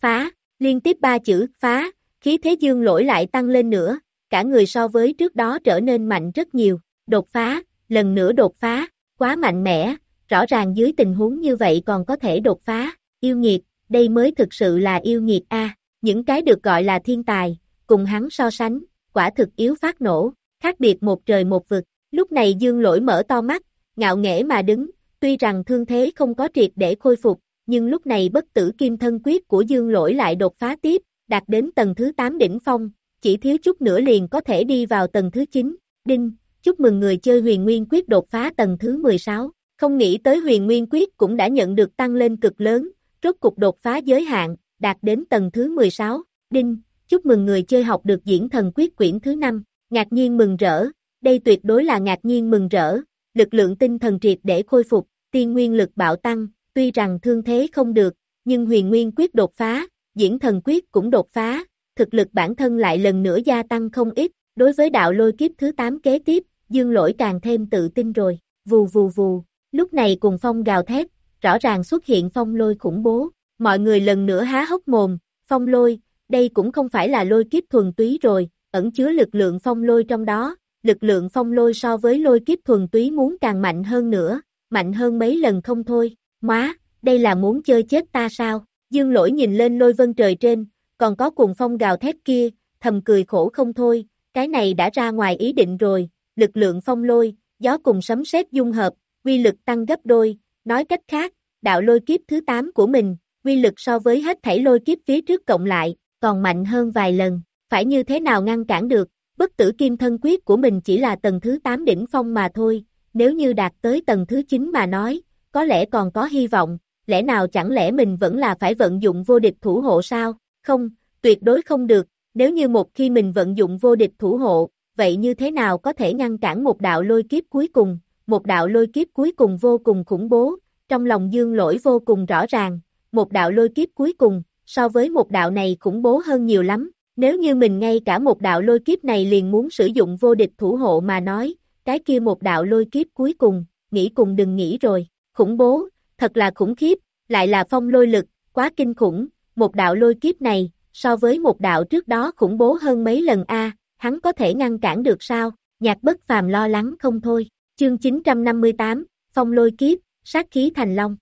phá, liên tiếp ba chữ phá, khí thế dương lỗi lại tăng lên nữa, cả người so với trước đó trở nên mạnh rất nhiều, đột phá, lần nữa đột phá, quá mạnh mẽ, rõ ràng dưới tình huống như vậy còn có thể đột phá, yêu nghiệt, đây mới thực sự là yêu nghiệt a. Những cái được gọi là thiên tài, cùng hắn so sánh, quả thực yếu phát nổ, khác biệt một trời một vực, Lúc này dương lỗi mở to mắt, ngạo nghễ mà đứng, tuy rằng thương thế không có triệt để khôi phục, nhưng lúc này bất tử kim thân quyết của dương lỗi lại đột phá tiếp, đạt đến tầng thứ 8 đỉnh phong, chỉ thiếu chút nữa liền có thể đi vào tầng thứ 9. Đinh, chúc mừng người chơi huyền nguyên quyết đột phá tầng thứ 16, không nghĩ tới huyền nguyên quyết cũng đã nhận được tăng lên cực lớn, rốt cục đột phá giới hạn, đạt đến tầng thứ 16. Đinh, chúc mừng người chơi học được diễn thần quyết quyển thứ 5, ngạc nhiên mừng rỡ, đây tuyệt đối là ngạc nhiên mừng rỡ, lực lượng tinh thần triệt để khôi phục, tiên nguyên lực bạo tăng, tuy rằng thương thế không được, nhưng huyền nguyên quyết đột phá, diễn thần quyết cũng đột phá, thực lực bản thân lại lần nữa gia tăng không ít, đối với đạo lôi kiếp thứ 8 kế tiếp, dương lỗi càng thêm tự tin rồi, vù vù vù, lúc này cùng phong gào thét, rõ ràng xuất hiện phong lôi khủng bố, mọi người lần nữa há hốc mồm, phong lôi, đây cũng không phải là lôi kiếp thuần túy rồi, ẩn chứa lực lượng phong lôi trong đó, lực lượng phong lôi so với lôi kiếp thuần túy muốn càng mạnh hơn nữa, mạnh hơn mấy lần không thôi, má, đây là muốn chơi chết ta sao, dương lỗi nhìn lên lôi vân trời trên, còn có cuồng phong gào thét kia, thầm cười khổ không thôi, cái này đã ra ngoài ý định rồi, lực lượng phong lôi, gió cùng sấm sét dung hợp, quy lực tăng gấp đôi, nói cách khác, đạo lôi kiếp thứ 8 của mình, quy lực so với hết thảy lôi kiếp phía trước cộng lại, còn mạnh hơn vài lần, phải như thế nào ngăn cản được, bất tử kim thân quyết của mình chỉ là tầng thứ 8 đỉnh phong mà thôi, nếu như đạt tới tầng thứ 9 mà nói, có lẽ còn có hy vọng, lẽ nào chẳng lẽ mình vẫn là phải vận dụng vô địch thủ hộ sao, không, tuyệt đối không được, nếu như một khi mình vận dụng vô địch thủ hộ, vậy như thế nào có thể ngăn cản một đạo lôi kiếp cuối cùng, một đạo lôi kiếp cuối cùng vô cùng khủng bố, trong lòng dương lỗi vô cùng rõ ràng, một đạo lôi kiếp cuối cùng, so với một đạo này khủng bố hơn nhiều lắm, nếu như mình ngay cả một đạo lôi kiếp này liền muốn sử dụng vô địch thủ hộ mà nói, cái kia một đạo lôi kiếp cuối cùng, nghĩ cùng đừng nghĩ rồi, khủng bố, thật là khủng khiếp, lại là phong lôi lực, quá kinh khủng, một đạo lôi kiếp này, so với một đạo trước đó khủng bố hơn mấy lần a hắn có thể ngăn cản được sao, nhạc bất phàm lo lắng không thôi, chương 958, phong lôi kiếp, sát khí thành long.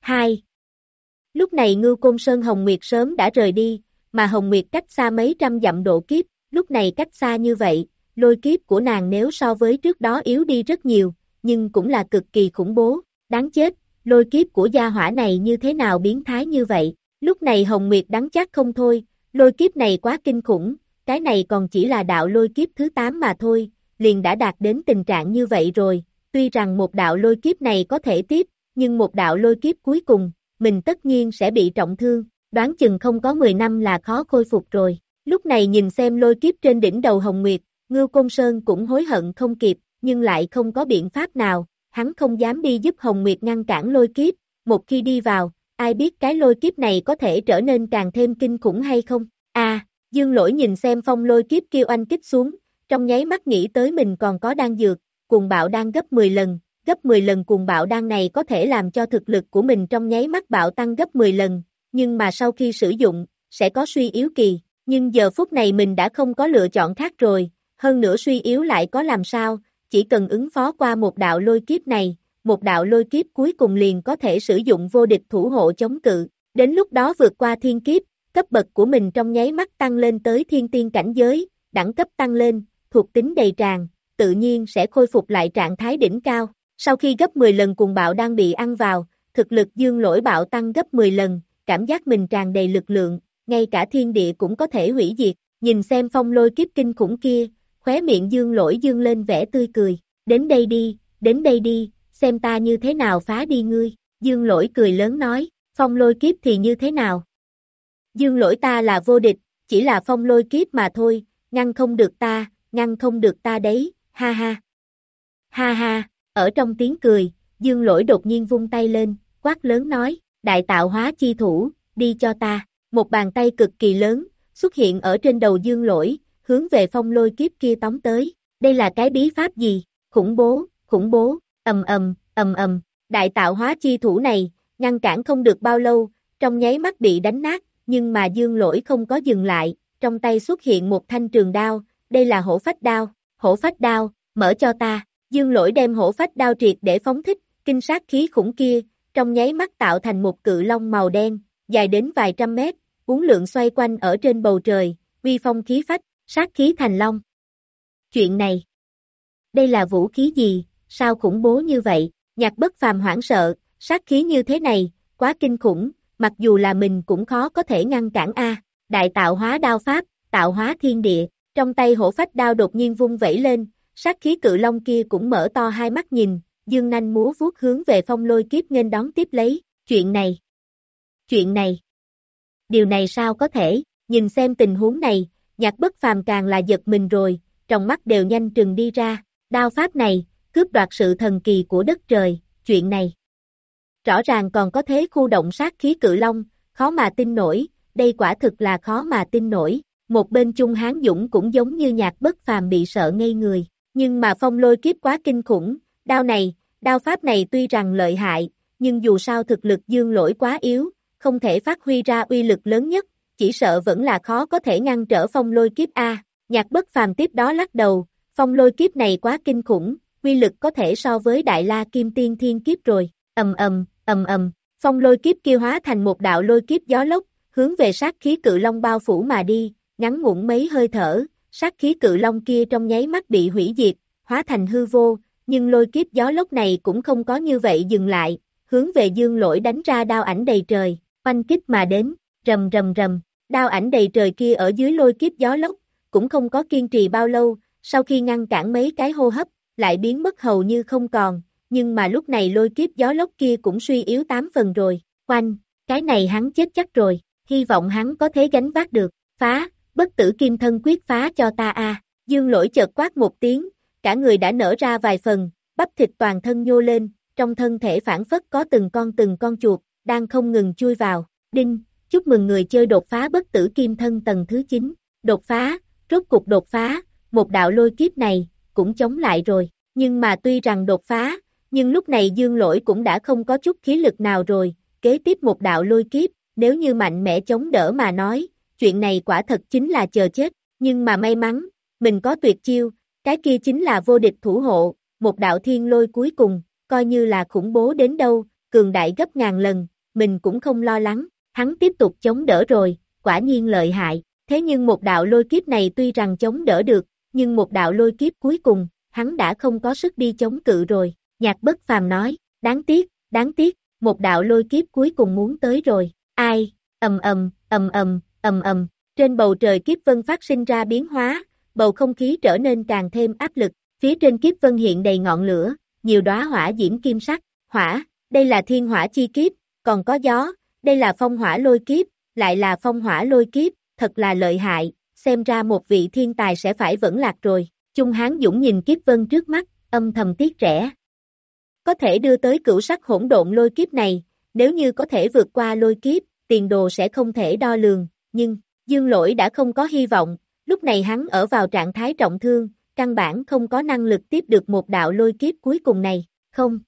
2. Lúc này Ngưu Côn Sơn Hồng Nguyệt sớm đã rời đi, mà Hồng Nguyệt cách xa mấy trăm dặm độ kiếp, lúc này cách xa như vậy, lôi kiếp của nàng nếu so với trước đó yếu đi rất nhiều, nhưng cũng là cực kỳ khủng bố, đáng chết, lôi kiếp của gia hỏa này như thế nào biến thái như vậy, lúc này Hồng Nguyệt đáng chắc không thôi, lôi kiếp này quá kinh khủng, cái này còn chỉ là đạo lôi kiếp thứ 8 mà thôi, liền đã đạt đến tình trạng như vậy rồi, tuy rằng một đạo lôi kiếp này có thể tiếp, nhưng một đạo lôi kiếp cuối cùng, mình tất nhiên sẽ bị trọng thương, đoán chừng không có 10 năm là khó khôi phục rồi. Lúc này nhìn xem lôi kiếp trên đỉnh đầu Hồng Nguyệt, Ngưu Công Sơn cũng hối hận không kịp, nhưng lại không có biện pháp nào, hắn không dám đi giúp Hồng Nguyệt ngăn cản lôi kiếp, một khi đi vào, ai biết cái lôi kiếp này có thể trở nên càng thêm kinh khủng hay không? À, Dương Lỗi nhìn xem phong lôi kiếp kêu anh kích xuống, trong nháy mắt nghĩ tới mình còn có đang dược, cuồng bạo đang gấp 10 lần, gấp 10 lần cuồng bạo đan này có thể làm cho thực lực của mình trong nháy mắt bạo tăng gấp 10 lần, nhưng mà sau khi sử dụng, sẽ có suy yếu kỳ, nhưng giờ phút này mình đã không có lựa chọn khác rồi, hơn nữa suy yếu lại có làm sao, chỉ cần ứng phó qua một đạo lôi kiếp này, một đạo lôi kiếp cuối cùng liền có thể sử dụng vô địch thủ hộ chống cự, đến lúc đó vượt qua thiên kiếp, cấp bậc của mình trong nháy mắt tăng lên tới thiên tiên cảnh giới, đẳng cấp tăng lên, thuộc tính đầy tràn, tự nhiên sẽ khôi phục lại trạng thái đỉnh cao. Sau khi gấp 10 lần cùng bạo đang bị ăn vào, thực lực dương lỗi bạo tăng gấp 10 lần, cảm giác mình tràn đầy lực lượng, ngay cả thiên địa cũng có thể hủy diệt, nhìn xem phong lôi kiếp kinh khủng kia, khóe miệng dương lỗi dương lên vẻ tươi cười, đến đây đi, đến đây đi, xem ta như thế nào phá đi ngươi, dương lỗi cười lớn nói, phong lôi kiếp thì như thế nào? Dương lỗi ta là vô địch, chỉ là phong lôi kiếp mà thôi, ngăn không được ta, ngăn không được ta đấy, ha ha. Ha ha, ở trong tiếng cười, dương lỗi đột nhiên vung tay lên, quát lớn nói, đại tạo hóa chi thủ, đi cho ta, một bàn tay cực kỳ lớn, xuất hiện ở trên đầu dương lỗi, hướng về phong lôi kiếp kia tóm tới, đây là cái bí pháp gì, khủng bố, khủng bố, ầm ầm, ầm ầm, đại tạo hóa chi thủ này, ngăn cản không được bao lâu, trong nháy mắt bị đánh nát, nhưng mà dương lỗi không có dừng lại, trong tay xuất hiện một thanh trường đao, đây là hổ phách đao, hổ phách đao, mở cho ta, dương lỗi đem hổ phách đao triệt để phóng thích, kinh sát khí khủng kia, trong nháy mắt tạo thành một cự long màu đen, dài đến vài trăm mét, uốn lượng xoay quanh ở trên bầu trời, uy phong khí phách, sát khí thành long. Chuyện này, đây là vũ khí gì, sao khủng bố như vậy, nhạc bất phàm hoảng sợ, sát khí như thế này, quá kinh khủng, mặc dù là mình cũng khó có thể ngăn cản A, đại tạo hóa đao pháp, tạo hóa thiên địa, trong tay hổ phách đao đột nhiên vung vẩy lên, sát khí cự long kia cũng mở to hai mắt nhìn, dương nanh múa vuốt hướng về phong lôi kiếp nghênh đón tiếp lấy, chuyện này, chuyện này, điều này sao có thể, nhìn xem tình huống này, nhạc bất phàm càng là giật mình rồi, trong mắt đều nhanh trừng đi ra, đao pháp này, cướp đoạt sự thần kỳ của đất trời, chuyện này. Rõ ràng còn có thế khu động sát khí cự long, khó mà tin nổi, đây quả thực là khó mà tin nổi, một bên Trung Hán Dũng cũng giống như nhạc bất phàm bị sợ ngây người, nhưng mà phong lôi kiếp quá kinh khủng, đao này, đao pháp này tuy rằng lợi hại, nhưng dù sao thực lực dương lỗi quá yếu, không thể phát huy ra uy lực lớn nhất, chỉ sợ vẫn là khó có thể ngăn trở phong lôi kiếp A. Nhạc bất phàm tiếp đó lắc đầu, phong lôi kiếp này quá kinh khủng, uy lực có thể so với đại la kim tiên thiên kiếp rồi, ầm ầm, ầm ầm, phong lôi kiếp kia hóa thành một đạo lôi kiếp gió lốc, hướng về sát khí cự long bao phủ mà đi, ngắn ngủn mấy hơi thở, sát khí cự long kia trong nháy mắt bị hủy diệt, hóa thành hư vô, nhưng lôi kiếp gió lốc này cũng không có như vậy dừng lại, hướng về dương lỗi đánh ra đao ảnh đầy trời, oanh kích mà đến, rầm rầm rầm, đao ảnh đầy trời kia ở dưới lôi kiếp gió lốc, cũng không có kiên trì bao lâu, sau khi ngăn cản mấy cái hô hấp, lại biến mất hầu như không còn, nhưng mà lúc này lôi kiếp gió lốc kia cũng suy yếu 8 phần rồi, quanh, cái này hắn chết chắc rồi, hy vọng hắn có thể gánh vác được, phá, bất tử kim thân quyết phá cho ta a. Dương lỗi chợt quát một tiếng, cả người đã nở ra vài phần, bắp thịt toàn thân nhô lên, trong thân thể phản phất có từng con từng con chuột, đang không ngừng chui vào, đinh, chúc mừng người chơi đột phá bất tử kim thân tầng thứ 9, đột phá, rốt cục đột phá, một đạo lôi kiếp này, cũng chống lại rồi, nhưng mà tuy rằng đột phá, nhưng lúc này dương lỗi cũng đã không có chút khí lực nào rồi, kế tiếp một đạo lôi kiếp, nếu như mạnh mẽ chống đỡ mà nói, chuyện này quả thật chính là chờ chết, nhưng mà may mắn, mình có tuyệt chiêu, cái kia chính là vô địch thủ hộ, một đạo thiên lôi cuối cùng, coi như là khủng bố đến đâu, cường đại gấp ngàn lần, mình cũng không lo lắng, hắn tiếp tục chống đỡ rồi, quả nhiên lợi hại, thế nhưng một đạo lôi kiếp này tuy rằng chống đỡ được, nhưng một đạo lôi kiếp cuối cùng, hắn đã không có sức đi chống cự rồi, nhạc bất phàm nói, đáng tiếc, đáng tiếc, một đạo lôi kiếp cuối cùng muốn tới rồi, ai, ầm ầm, ầm ầm, ầm ầm, trên bầu trời kiếp vân phát sinh ra biến hóa, bầu không khí trở nên càng thêm áp lực, phía trên kiếp vân hiện đầy ngọn lửa, nhiều đóa hỏa diễm kim sắc, hỏa, đây là thiên hỏa chi kiếp, còn có gió, đây là phong hỏa lôi kiếp, lại là phong hỏa lôi kiếp, thật là lợi hại, xem ra một vị thiên tài sẽ phải vẫn lạc rồi, Trung Hán Dũng nhìn kiếp vân trước mắt, âm thầm tiếc rẻ. Có thể đưa tới cửu sắc hỗn độn lôi kiếp này, nếu như có thể vượt qua lôi kiếp, tiền đồ sẽ không thể đo lường, nhưng, dương lỗi đã không có hy vọng, lúc này hắn ở vào trạng thái trọng thương, căn bản không có năng lực tiếp được một đạo lôi kiếp cuối cùng này, không.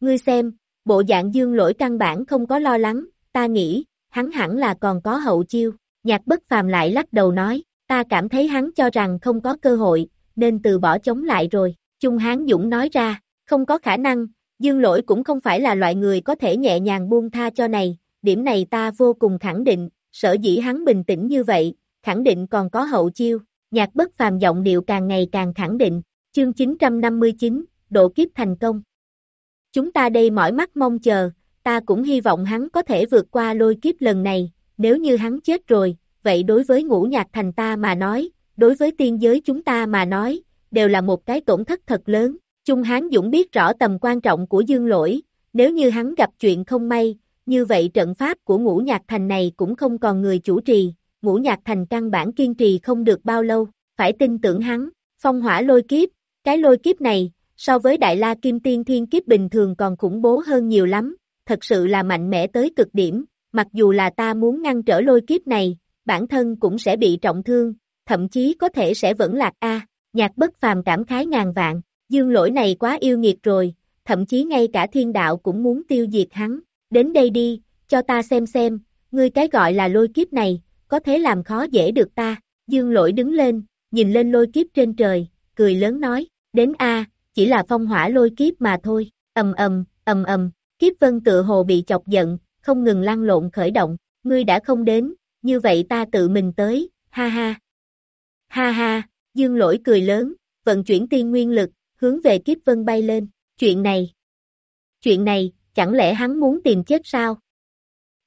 Ngươi xem, bộ dạng dương lỗi căn bản không có lo lắng, ta nghĩ, hắn hẳn là còn có hậu chiêu, nhạc bất phàm lại lắc đầu nói, ta cảm thấy hắn cho rằng không có cơ hội, nên từ bỏ chống lại rồi, Trung Hán Dũng nói ra, không có khả năng, dương lỗi cũng không phải là loại người có thể nhẹ nhàng buông tha cho này, điểm này ta vô cùng khẳng định, sở dĩ hắn bình tĩnh như vậy, khẳng định còn có hậu chiêu, nhạc bất phàm giọng điệu càng ngày càng khẳng định, chương 959, độ kiếp thành công. Chúng ta đây mỏi mắt mong chờ, ta cũng hy vọng hắn có thể vượt qua lôi kiếp lần này, nếu như hắn chết rồi, vậy đối với ngũ nhạc thành ta mà nói, đối với tiên giới chúng ta mà nói, đều là một cái tổn thất thật lớn. Trung Hán Dũng biết rõ tầm quan trọng của dương lỗi, nếu như hắn gặp chuyện không may, như vậy trận pháp của ngũ nhạc thành này cũng không còn người chủ trì, ngũ nhạc thành căn bản kiên trì không được bao lâu, phải tin tưởng hắn, phong hỏa lôi kiếp, cái lôi kiếp này, so với đại la kim tiên thiên kiếp bình thường còn khủng bố hơn nhiều lắm, thật sự là mạnh mẽ tới cực điểm, mặc dù là ta muốn ngăn trở lôi kiếp này, bản thân cũng sẽ bị trọng thương, thậm chí có thể sẽ vẫn lạc A, nhạc bất phàm cảm khái ngàn vạn, dương lỗi này quá yêu nghiệt rồi, thậm chí ngay cả thiên đạo cũng muốn tiêu diệt hắn, đến đây đi, cho ta xem xem, ngươi cái gọi là lôi kiếp này, có thể làm khó dễ được ta, dương lỗi đứng lên, nhìn lên lôi kiếp trên trời, cười lớn nói, đến A, chỉ là phong hỏa lôi kiếp mà thôi, ầm ầm, ầm ầm, kiếp vân tự hồ bị chọc giận, không ngừng lăn lộn khởi động, ngươi đã không đến, như vậy ta tự mình tới, ha ha. Ha ha, dương lỗi cười lớn, vận chuyển tiên nguyên lực, hướng về kiếp vân bay lên, chuyện này. Chuyện này, chẳng lẽ hắn muốn tìm chết sao?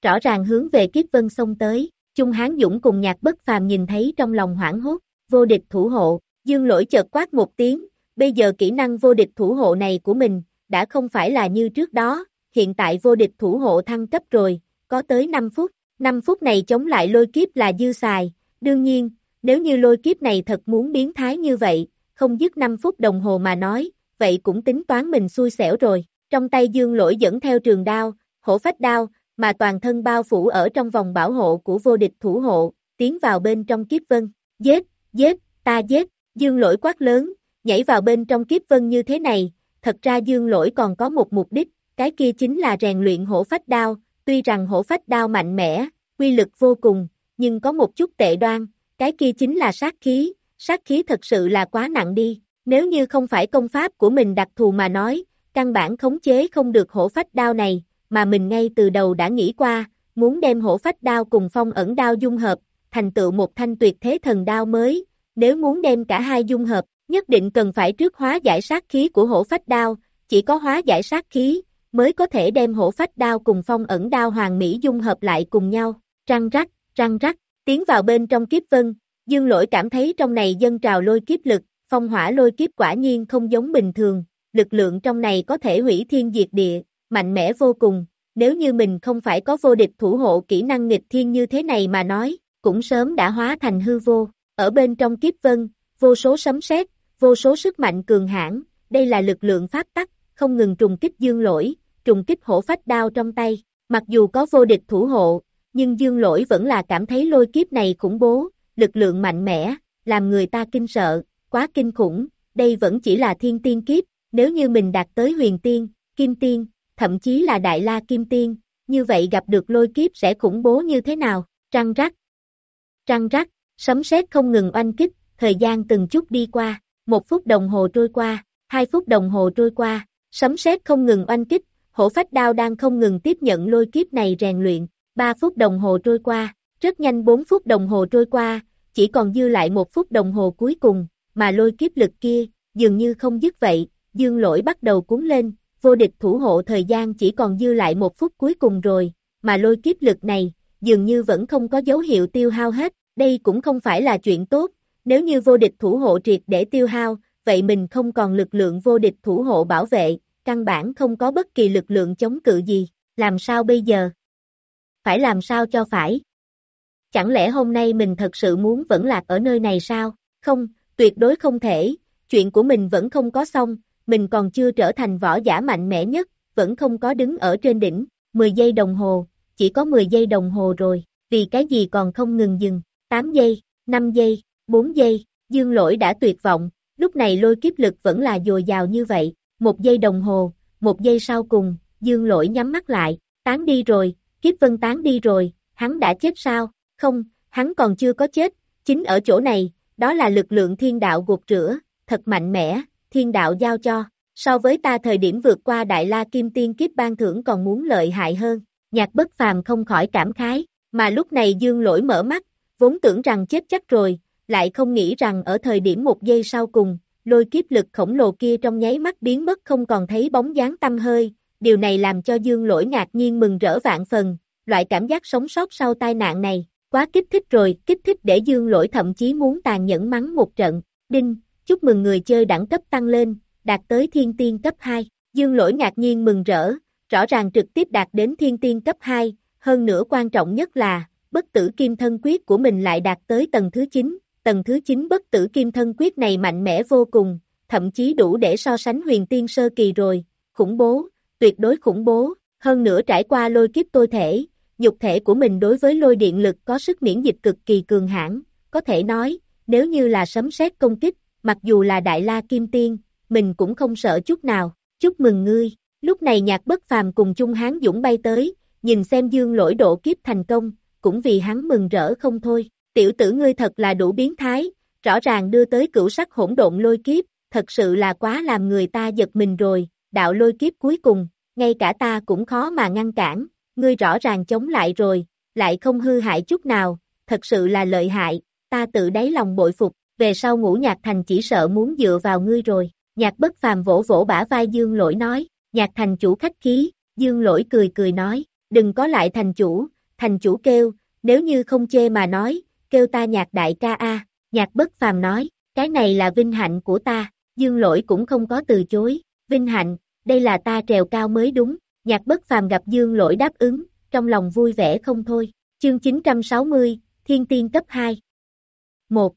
Rõ ràng hướng về kiếp vân xông tới, Trung Hán Dũng cùng nhạc bất phàm nhìn thấy trong lòng hoảng hốt, vô địch thủ hộ, dương lỗi chợt quát một tiếng, bây giờ kỹ năng vô địch thủ hộ này của mình, đã không phải là như trước đó, hiện tại vô địch thủ hộ thăng cấp rồi, có tới 5 phút, 5 phút này chống lại lôi kiếp là dư xài, đương nhiên, nếu như lôi kiếp này thật muốn biến thái như vậy, không dứt 5 phút đồng hồ mà nói, vậy cũng tính toán mình xui xẻo rồi, trong tay dương lỗi dẫn theo trường đao, hổ phách đao, mà toàn thân bao phủ ở trong vòng bảo hộ của vô địch thủ hộ, tiến vào bên trong kiếp vân, giết, giết, ta giết, dương lỗi quát lớn, nhảy vào bên trong kiếp vân như thế này, thật ra dương lỗi còn có một mục đích, cái kia chính là rèn luyện hổ phách đao, tuy rằng hổ phách đao mạnh mẽ, quy lực vô cùng, nhưng có một chút tệ đoan, cái kia chính là sát khí, sát khí thật sự là quá nặng đi, nếu như không phải công pháp của mình đặc thù mà nói, căn bản khống chế không được hổ phách đao này, mà mình ngay từ đầu đã nghĩ qua, muốn đem hổ phách đao cùng phong ẩn đao dung hợp, thành tựu một thanh tuyệt thế thần đao mới, nếu muốn đem cả hai dung hợp, nhất định cần phải trước hóa giải sát khí của hổ phách đao, chỉ có hóa giải sát khí, mới có thể đem hổ phách đao cùng phong ẩn đao hoàng mỹ dung hợp lại cùng nhau, răng rắc, răng rắc, tiến vào bên trong kiếp vân, dương lỗi cảm thấy trong này dân trào lôi kiếp lực, phong hỏa lôi kiếp quả nhiên không giống bình thường, lực lượng trong này có thể hủy thiên diệt địa, mạnh mẽ vô cùng, nếu như mình không phải có vô địch thủ hộ kỹ năng nghịch thiên như thế này mà nói, cũng sớm đã hóa thành hư vô, ở bên trong kiếp vân, vô số sấm sét, vô số sức mạnh cường hãn, đây là lực lượng pháp tắc, không ngừng trùng kích dương lỗi, trùng kích hổ phách đao trong tay, mặc dù có vô địch thủ hộ, nhưng dương lỗi vẫn là cảm thấy lôi kiếp này khủng bố, lực lượng mạnh mẽ, làm người ta kinh sợ, quá kinh khủng, đây vẫn chỉ là thiên tiên kiếp, nếu như mình đạt tới huyền tiên, kim tiên, thậm chí là đại la kim tiên, như vậy gặp được lôi kiếp sẽ khủng bố như thế nào, trăng rắc, trăng rắc, sấm sét không ngừng oanh kích, thời gian từng chút đi qua, một phút đồng hồ trôi qua, hai phút đồng hồ trôi qua, sấm sét không ngừng oanh kích, hổ phách đao đang không ngừng tiếp nhận lôi kiếp này rèn luyện, ba phút đồng hồ trôi qua, rất nhanh bốn phút đồng hồ trôi qua, chỉ còn dư lại một phút đồng hồ cuối cùng, mà lôi kiếp lực kia, dường như không dứt vậy, dương lỗi bắt đầu cuốn lên, vô địch thủ hộ thời gian chỉ còn dư lại một phút cuối cùng rồi, mà lôi kiếp lực này, dường như vẫn không có dấu hiệu tiêu hao hết, đây cũng không phải là chuyện tốt, nếu như vô địch thủ hộ triệt để tiêu hao, vậy mình không còn lực lượng vô địch thủ hộ bảo vệ, căn bản không có bất kỳ lực lượng chống cự gì, làm sao bây giờ? Phải làm sao cho phải? Chẳng lẽ hôm nay mình thật sự muốn vẫn lạc ở nơi này sao? Không, tuyệt đối không thể, chuyện của mình vẫn không có xong, mình còn chưa trở thành võ giả mạnh mẽ nhất, vẫn không có đứng ở trên đỉnh, 10 giây đồng hồ, chỉ có 10 giây đồng hồ rồi, vì cái gì còn không ngừng dừng, 8 giây, 5 giây, 4 giây, dương lỗi đã tuyệt vọng, lúc này lôi kiếp lực vẫn là dồi dào như vậy, một giây đồng hồ, một giây sau cùng, dương lỗi nhắm mắt lại, tán đi rồi, kiếp vân tán đi rồi, hắn đã chết sao, không, hắn còn chưa có chết, chính ở chỗ này, đó là lực lượng thiên đạo gột rửa, thật mạnh mẽ, thiên đạo giao cho, so với ta thời điểm vượt qua Đại La Kim Tiên kiếp ban thưởng còn muốn lợi hại hơn, nhạc bất phàm không khỏi cảm khái, mà lúc này dương lỗi mở mắt, vốn tưởng rằng chết chắc rồi, lại không nghĩ rằng ở thời điểm một giây sau cùng, lôi kiếp lực khổng lồ kia trong nháy mắt biến mất không còn thấy bóng dáng tâm hơi, điều này làm cho dương lỗi ngạc nhiên mừng rỡ vạn phần, loại cảm giác sống sót sau tai nạn này, quá kích thích rồi, kích thích để dương lỗi thậm chí muốn tàn nhẫn mắng một trận, đinh, chúc mừng người chơi đẳng cấp tăng lên, đạt tới thiên tiên cấp 2, dương lỗi ngạc nhiên mừng rỡ, rõ ràng trực tiếp đạt đến thiên tiên cấp 2, hơn nữa quan trọng nhất là, bất tử kim thân quyết của mình lại đạt tới tầng thứ 9, tầng thứ 9 bất tử kim thân quyết này mạnh mẽ vô cùng, thậm chí đủ để so sánh huyền tiên sơ kỳ rồi, khủng bố, tuyệt đối khủng bố, hơn nữa trải qua lôi kiếp tôi thể, nhục thể của mình đối với lôi điện lực có sức miễn dịch cực kỳ cường hãn, có thể nói, nếu như là sấm sét công kích, mặc dù là đại la kim tiên, mình cũng không sợ chút nào, chúc mừng ngươi, lúc này nhạc bất phàm cùng chung hán dũng bay tới, nhìn xem dương lỗi độ kiếp thành công, cũng vì hắn mừng rỡ không thôi, tiểu tử ngươi thật là đủ biến thái, rõ ràng đưa tới cửu sắc hỗn độn lôi kiếp, thật sự là quá làm người ta giật mình rồi, đạo lôi kiếp cuối cùng, ngay cả ta cũng khó mà ngăn cản, ngươi rõ ràng chống lại rồi, lại không hư hại chút nào, thật sự là lợi hại, ta tự đáy lòng bội phục, về sau ngũ nhạc thành chỉ sợ muốn dựa vào ngươi rồi, nhạc bất phàm vỗ vỗ bả vai dương lỗi nói, nhạc thành chủ khách khí, dương lỗi cười cười nói, đừng có lại thành chủ, thành chủ kêu, nếu như không chê mà nói, kêu ta nhạc đại ca a. Nhạc bất phàm nói, cái này là vinh hạnh của ta, dương lỗi cũng không có từ chối, vinh hạnh, đây là ta trèo cao mới đúng, nhạc bất phàm gặp dương lỗi đáp ứng, trong lòng vui vẻ không thôi, chương 960, Thiên Tiên cấp 2 1.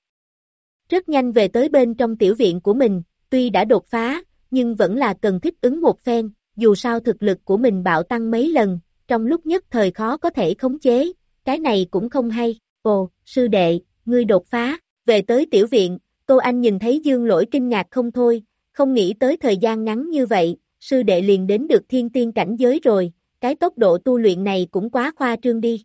Rất nhanh về tới bên trong tiểu viện của mình, tuy đã đột phá, nhưng vẫn là cần thích ứng một phen, dù sao thực lực của mình bạo tăng mấy lần, trong lúc nhất thời khó có thể khống chế, cái này cũng không hay, ồ, sư đệ, ngươi đột phá, về tới tiểu viện, cô Anh nhìn thấy dương lỗi kinh ngạc không thôi, không nghĩ tới thời gian ngắn như vậy, sư đệ liền đến được thiên tiên cảnh giới rồi, cái tốc độ tu luyện này cũng quá khoa trương đi.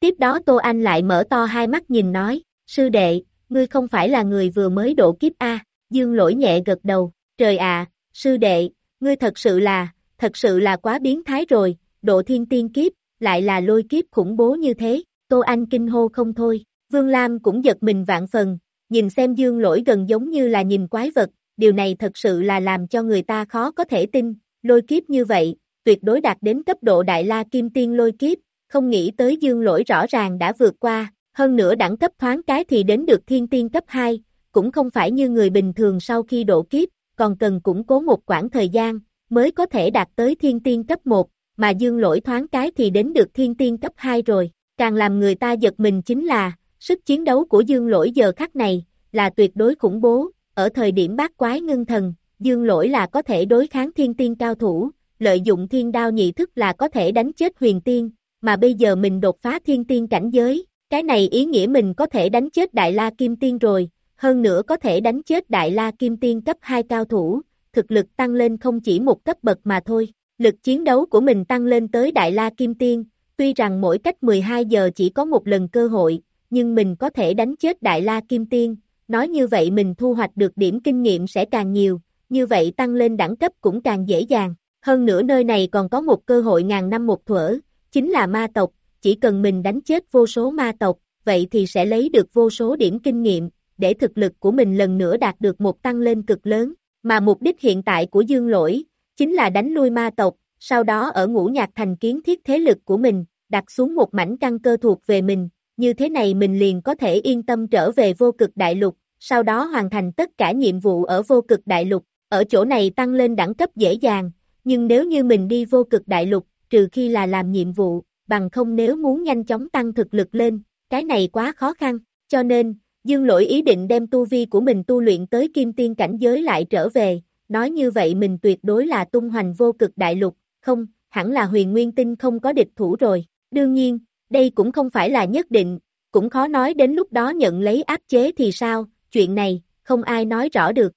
Tiếp đó Tô Anh lại mở to hai mắt nhìn nói, sư đệ, ngươi không phải là người vừa mới độ kiếp A, dương lỗi nhẹ gật đầu, trời ạ, sư đệ, ngươi thật sự là, thật sự là quá biến thái rồi, độ thiên tiên kiếp, lại là lôi kiếp khủng bố như thế, Tô Anh kinh hô không thôi, Vương Lam cũng giật mình vạn phần, nhìn xem dương lỗi gần giống như là nhìn quái vật, điều này thật sự là làm cho người ta khó có thể tin, lôi kiếp như vậy, tuyệt đối đạt đến cấp độ đại la kim tiên lôi kiếp, không nghĩ tới dương lỗi rõ ràng đã vượt qua, hơn nữa đẳng cấp thoáng cái thì đến được thiên tiên cấp 2, cũng không phải như người bình thường sau khi độ kiếp, còn cần củng cố một quãng thời gian, mới có thể đạt tới thiên tiên cấp 1, mà dương lỗi thoáng cái thì đến được thiên tiên cấp 2 rồi, càng làm người ta giật mình chính là, sức chiến đấu của dương lỗi giờ khắc này, là tuyệt đối khủng bố, ở thời điểm bát quái ngưng thần, dương lỗi là có thể đối kháng thiên tiên cao thủ, lợi dụng thiên đao nhị thức là có thể đánh chết huyền tiên, mà bây giờ mình đột phá thiên tiên cảnh giới, cái này ý nghĩa mình có thể đánh chết đại la kim tiên rồi, hơn nữa có thể đánh chết đại la kim tiên cấp 2 cao thủ, thực lực tăng lên không chỉ một cấp bậc mà thôi, lực chiến đấu của mình tăng lên tới đại la kim tiên, tuy rằng mỗi cách 12 giờ chỉ có một lần cơ hội, nhưng mình có thể đánh chết đại la kim tiên, nói như vậy mình thu hoạch được điểm kinh nghiệm sẽ càng nhiều, như vậy tăng lên đẳng cấp cũng càng dễ dàng. Hơn nữa nơi này còn có một cơ hội ngàn năm một thuở, chính là ma tộc, chỉ cần mình đánh chết vô số ma tộc, vậy thì sẽ lấy được vô số điểm kinh nghiệm, để thực lực của mình lần nữa đạt được một tăng lên cực lớn, mà mục đích hiện tại của Dương Lỗi, chính là đánh lui ma tộc, sau đó ở ngũ nhạc thành kiến thiết thế lực của mình, đặt xuống một mảnh căn cơ thuộc về mình, như thế này mình liền có thể yên tâm trở về vô cực đại lục, sau đó hoàn thành tất cả nhiệm vụ ở vô cực đại lục, ở chỗ này tăng lên đẳng cấp dễ dàng, nhưng nếu như mình đi vô cực đại lục, trừ khi là làm nhiệm vụ, bằng không nếu muốn nhanh chóng tăng thực lực lên, cái này quá khó khăn, cho nên, Dương lỗi ý định đem tu vi của mình tu luyện tới kim tiên cảnh giới lại trở về, nói như vậy mình tuyệt đối là tung hoành vô cực đại lục, không, hẳn là huyền nguyên tinh không có địch thủ rồi, đương nhiên, đây cũng không phải là nhất định, cũng khó nói đến lúc đó nhận lấy áp chế thì sao, chuyện này, không ai nói rõ được.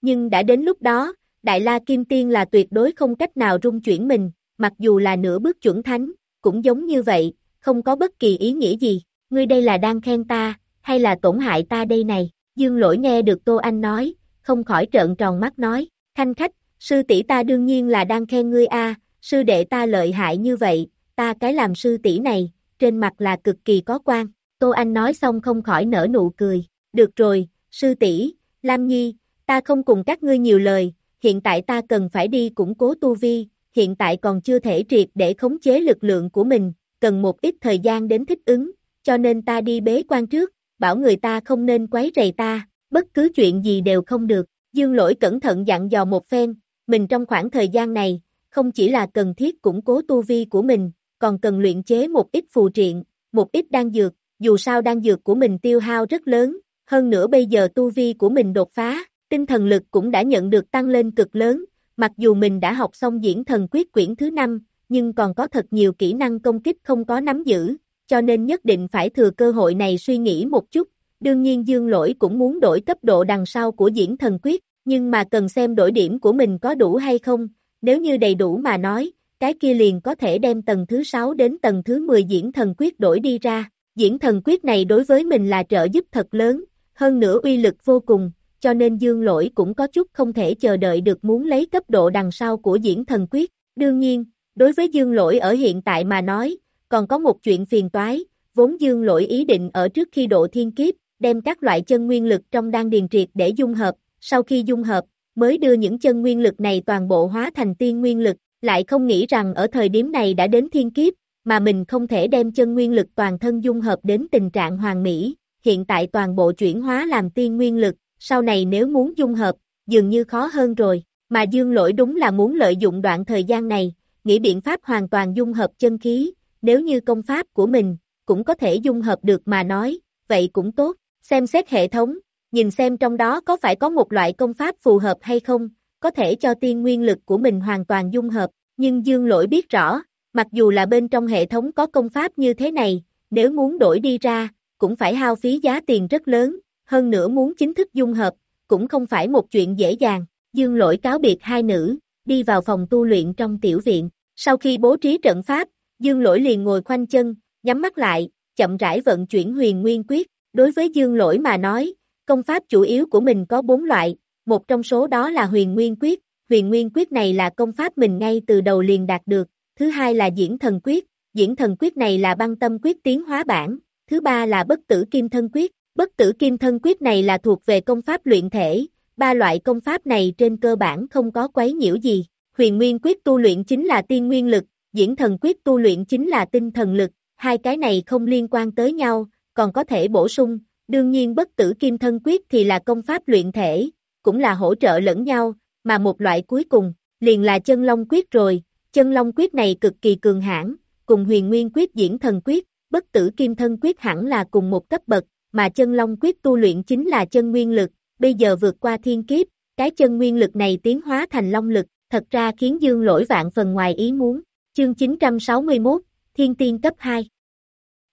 Nhưng đã đến lúc đó, Đại La Kim Tiên là tuyệt đối không cách nào rung chuyển mình, mặc dù là nửa bước chuẩn thánh, cũng giống như vậy, không có bất kỳ ý nghĩa gì, ngươi đây là đang khen ta, hay là tổn hại ta đây này, dương lỗi nghe được Tô Anh nói, không khỏi trợn tròn mắt nói, khanh khách, sư tỷ ta đương nhiên là đang khen ngươi a, sư đệ ta lợi hại như vậy, ta cái làm sư tỷ này, trên mặt là cực kỳ có quan, Tô Anh nói xong không khỏi nở nụ cười, được rồi, sư tỷ, Lam Nhi, ta không cùng các ngươi nhiều lời, hiện tại ta cần phải đi củng cố tu vi, hiện tại còn chưa thể triệt để khống chế lực lượng của mình, cần một ít thời gian đến thích ứng, cho nên ta đi bế quan trước, bảo người ta không nên quấy rầy ta, bất cứ chuyện gì đều không được, dương lỗi cẩn thận dặn dò một phen, mình trong khoảng thời gian này, không chỉ là cần thiết củng cố tu vi của mình, còn cần luyện chế một ít phù triện, một ít đan dược, dù sao đan dược của mình tiêu hao rất lớn, hơn nữa bây giờ tu vi của mình đột phá, tinh thần lực cũng đã nhận được tăng lên cực lớn, mặc dù mình đã học xong diễn thần quyết quyển thứ 5, nhưng còn có thật nhiều kỹ năng công kích không có nắm giữ, cho nên nhất định phải thừa cơ hội này suy nghĩ một chút, đương nhiên dương lỗi cũng muốn đổi cấp độ đằng sau của diễn thần quyết, nhưng mà cần xem đổi điểm của mình có đủ hay không, nếu như đầy đủ mà nói, cái kia liền có thể đem tầng thứ 6 đến tầng thứ 10 diễn thần quyết đổi đi ra, diễn thần quyết này đối với mình là trợ giúp thật lớn, hơn nữa uy lực vô cùng, cho nên dương lỗi cũng có chút không thể chờ đợi được muốn lấy cấp độ đằng sau của diễn thần quyết, đương nhiên, đối với dương lỗi ở hiện tại mà nói, còn có một chuyện phiền toái, vốn dương lỗi ý định ở trước khi độ thiên kiếp, đem các loại chân nguyên lực trong đan điền triệt để dung hợp, sau khi dung hợp, mới đưa những chân nguyên lực này toàn bộ hóa thành tiên nguyên lực, lại không nghĩ rằng ở thời điểm này đã đến thiên kiếp, mà mình không thể đem chân nguyên lực toàn thân dung hợp đến tình trạng hoàn mỹ, hiện tại toàn bộ chuyển hóa làm tiên nguyên lực, sau này nếu muốn dung hợp, dường như khó hơn rồi, mà dương lỗi đúng là muốn lợi dụng đoạn thời gian này, nghĩ biện pháp hoàn toàn dung hợp chân khí, nếu như công pháp của mình, cũng có thể dung hợp được mà nói, vậy cũng tốt, xem xét hệ thống, nhìn xem trong đó có phải có một loại công pháp phù hợp hay không, có thể cho tiên nguyên lực của mình hoàn toàn dung hợp, nhưng Dương Lỗi biết rõ, mặc dù là bên trong hệ thống có công pháp như thế này, nếu muốn đổi đi ra, cũng phải hao phí giá tiền rất lớn, hơn nữa muốn chính thức dung hợp, cũng không phải một chuyện dễ dàng, Dương Lỗi cáo biệt hai nữ, đi vào phòng tu luyện trong tiểu viện, sau khi bố trí trận pháp, Dương lỗi liền ngồi khoanh chân, nhắm mắt lại, chậm rãi vận chuyển huyền nguyên quyết. Đối với dương lỗi mà nói, công pháp chủ yếu của mình có bốn loại, một trong số đó là huyền nguyên quyết. Huyền nguyên quyết này là công pháp mình ngay từ đầu liền đạt được. Thứ hai là diễn thần quyết. Diễn thần quyết này là băng tâm quyết tiến hóa bản. Thứ ba là bất tử kim thân quyết. Bất tử kim thân quyết này là thuộc về công pháp luyện thể, ba loại công pháp này trên cơ bản không có quấy nhiễu gì. Huyền Nguyên quyết tu luyện chính là tiên nguyên lực, diễn thần quyết tu luyện chính là tinh thần lực, hai cái này không liên quan tới nhau, còn có thể bổ sung, đương nhiên bất tử kim thân quyết thì là công pháp luyện thể, cũng là hỗ trợ lẫn nhau, mà một loại cuối cùng, liền là chân long quyết rồi, chân long quyết này cực kỳ cường hãn, cùng huyền nguyên quyết diễn thần quyết, bất tử kim thân quyết hẳn là cùng một cấp bậc, mà chân long quyết tu luyện chính là chân nguyên lực, bây giờ vượt qua thiên kiếp, cái chân nguyên lực này tiến hóa thành long lực, thật ra khiến dương lỗi vạn phần ngoài ý muốn. Chương 961, Thiên Tiên cấp 2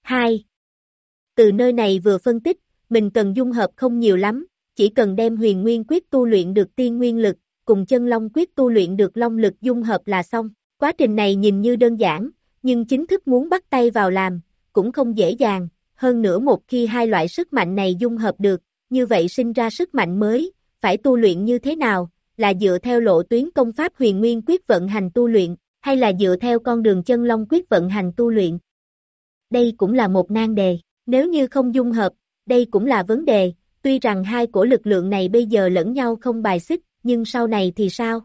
2. Từ nơi này vừa phân tích, mình cần dung hợp không nhiều lắm, chỉ cần đem huyền nguyên quyết tu luyện được tiên nguyên lực, cùng chân long quyết tu luyện được long lực dung hợp là xong. Quá trình này nhìn như đơn giản, nhưng chính thức muốn bắt tay vào làm, cũng không dễ dàng, hơn nữa một khi hai loại sức mạnh này dung hợp được, như vậy sinh ra sức mạnh mới, phải tu luyện như thế nào, là dựa theo lộ tuyến công pháp huyền nguyên quyết vận hành tu luyện, hay là dựa theo con đường chân long quyết vận hành tu luyện. Đây cũng là một nan đề, nếu như không dung hợp, đây cũng là vấn đề, tuy rằng hai cổ lực lượng này bây giờ lẫn nhau không bài xích, nhưng sau này thì sao?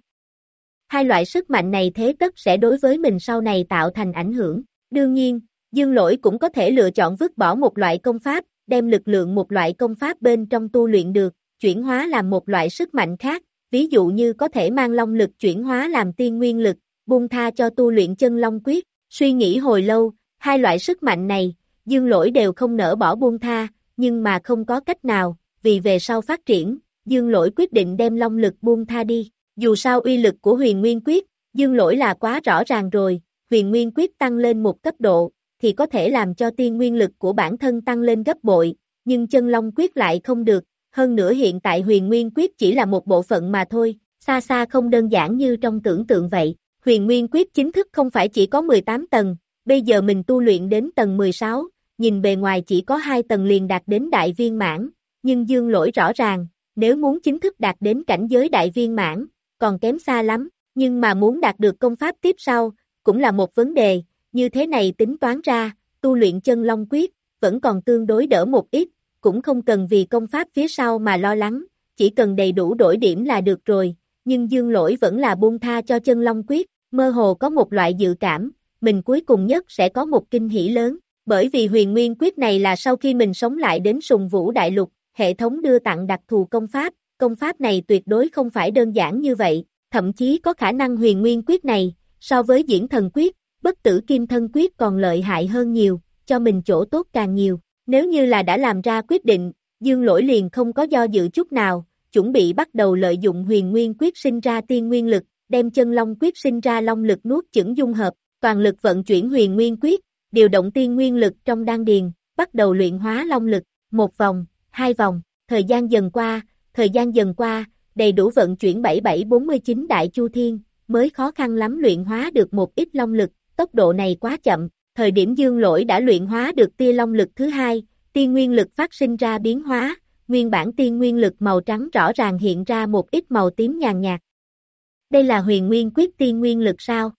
Hai loại sức mạnh này thế tất sẽ đối với mình sau này tạo thành ảnh hưởng. Đương nhiên, dương lỗi cũng có thể lựa chọn vứt bỏ một loại công pháp, đem lực lượng một loại công pháp bên trong tu luyện được, chuyển hóa làm một loại sức mạnh khác, ví dụ như có thể mang long lực chuyển hóa làm tiên nguyên lực, buông tha cho tu luyện chân long quyết. Suy nghĩ hồi lâu, hai loại sức mạnh này, dương lỗi đều không nỡ bỏ buông tha, nhưng mà không có cách nào, vì về sau phát triển, dương lỗi quyết định đem long lực buông tha đi. Dù sao uy lực của huyền nguyên quyết, dương lỗi là quá rõ ràng rồi, huyền nguyên quyết tăng lên một cấp độ, thì có thể làm cho tiên nguyên lực của bản thân tăng lên gấp bội, nhưng chân long quyết lại không được, hơn nữa hiện tại huyền nguyên quyết chỉ là một bộ phận mà thôi, xa xa không đơn giản như trong tưởng tượng vậy. Huyền nguyên quyết chính thức không phải chỉ có 18 tầng, bây giờ mình tu luyện đến tầng 16, nhìn bề ngoài chỉ có 2 tầng liền đạt đến đại viên mãn, nhưng dương lỗi rõ ràng, nếu muốn chính thức đạt đến cảnh giới đại viên mãn, còn kém xa lắm, nhưng mà muốn đạt được công pháp tiếp sau, cũng là một vấn đề, như thế này tính toán ra, tu luyện chân long quyết, vẫn còn tương đối đỡ một ít, cũng không cần vì công pháp phía sau mà lo lắng, chỉ cần đầy đủ đổi điểm là được rồi, nhưng dương lỗi vẫn là buông tha cho chân long quyết, mơ hồ có một loại dự cảm, mình cuối cùng nhất sẽ có một kinh hỷ lớn, bởi vì huyền nguyên quyết này là sau khi mình sống lại đến sùng vũ đại lục, hệ thống đưa tặng đặc thù công pháp, công pháp này tuyệt đối không phải đơn giản như vậy, thậm chí có khả năng huyền nguyên quyết này, so với diễn thần quyết, bất tử kim thân quyết còn lợi hại hơn nhiều, cho mình chỗ tốt càng nhiều. Nếu như là đã làm ra quyết định, dương lỗi liền không có do dự chút nào, chuẩn bị bắt đầu lợi dụng huyền nguyên quyết sinh ra tiên nguyên lực, đem chân long quyết sinh ra long lực nuốt chửng dung hợp, toàn lực vận chuyển huyền nguyên quyết, điều động tiên nguyên lực trong đan điền, bắt đầu luyện hóa long lực, một vòng, hai vòng, thời gian dần qua, thời gian dần qua, đầy đủ vận chuyển 7749 đại chu thiên, mới khó khăn lắm luyện hóa được một ít long lực, tốc độ này quá chậm, thời điểm dương lỗi đã luyện hóa được tia long lực thứ hai, tiên nguyên lực phát sinh ra biến hóa, nguyên bản tiên nguyên lực màu trắng rõ ràng hiện ra một ít màu tím nhàn nhạt. Đây là huyền nguyên quyết tiên nguyên lực sao?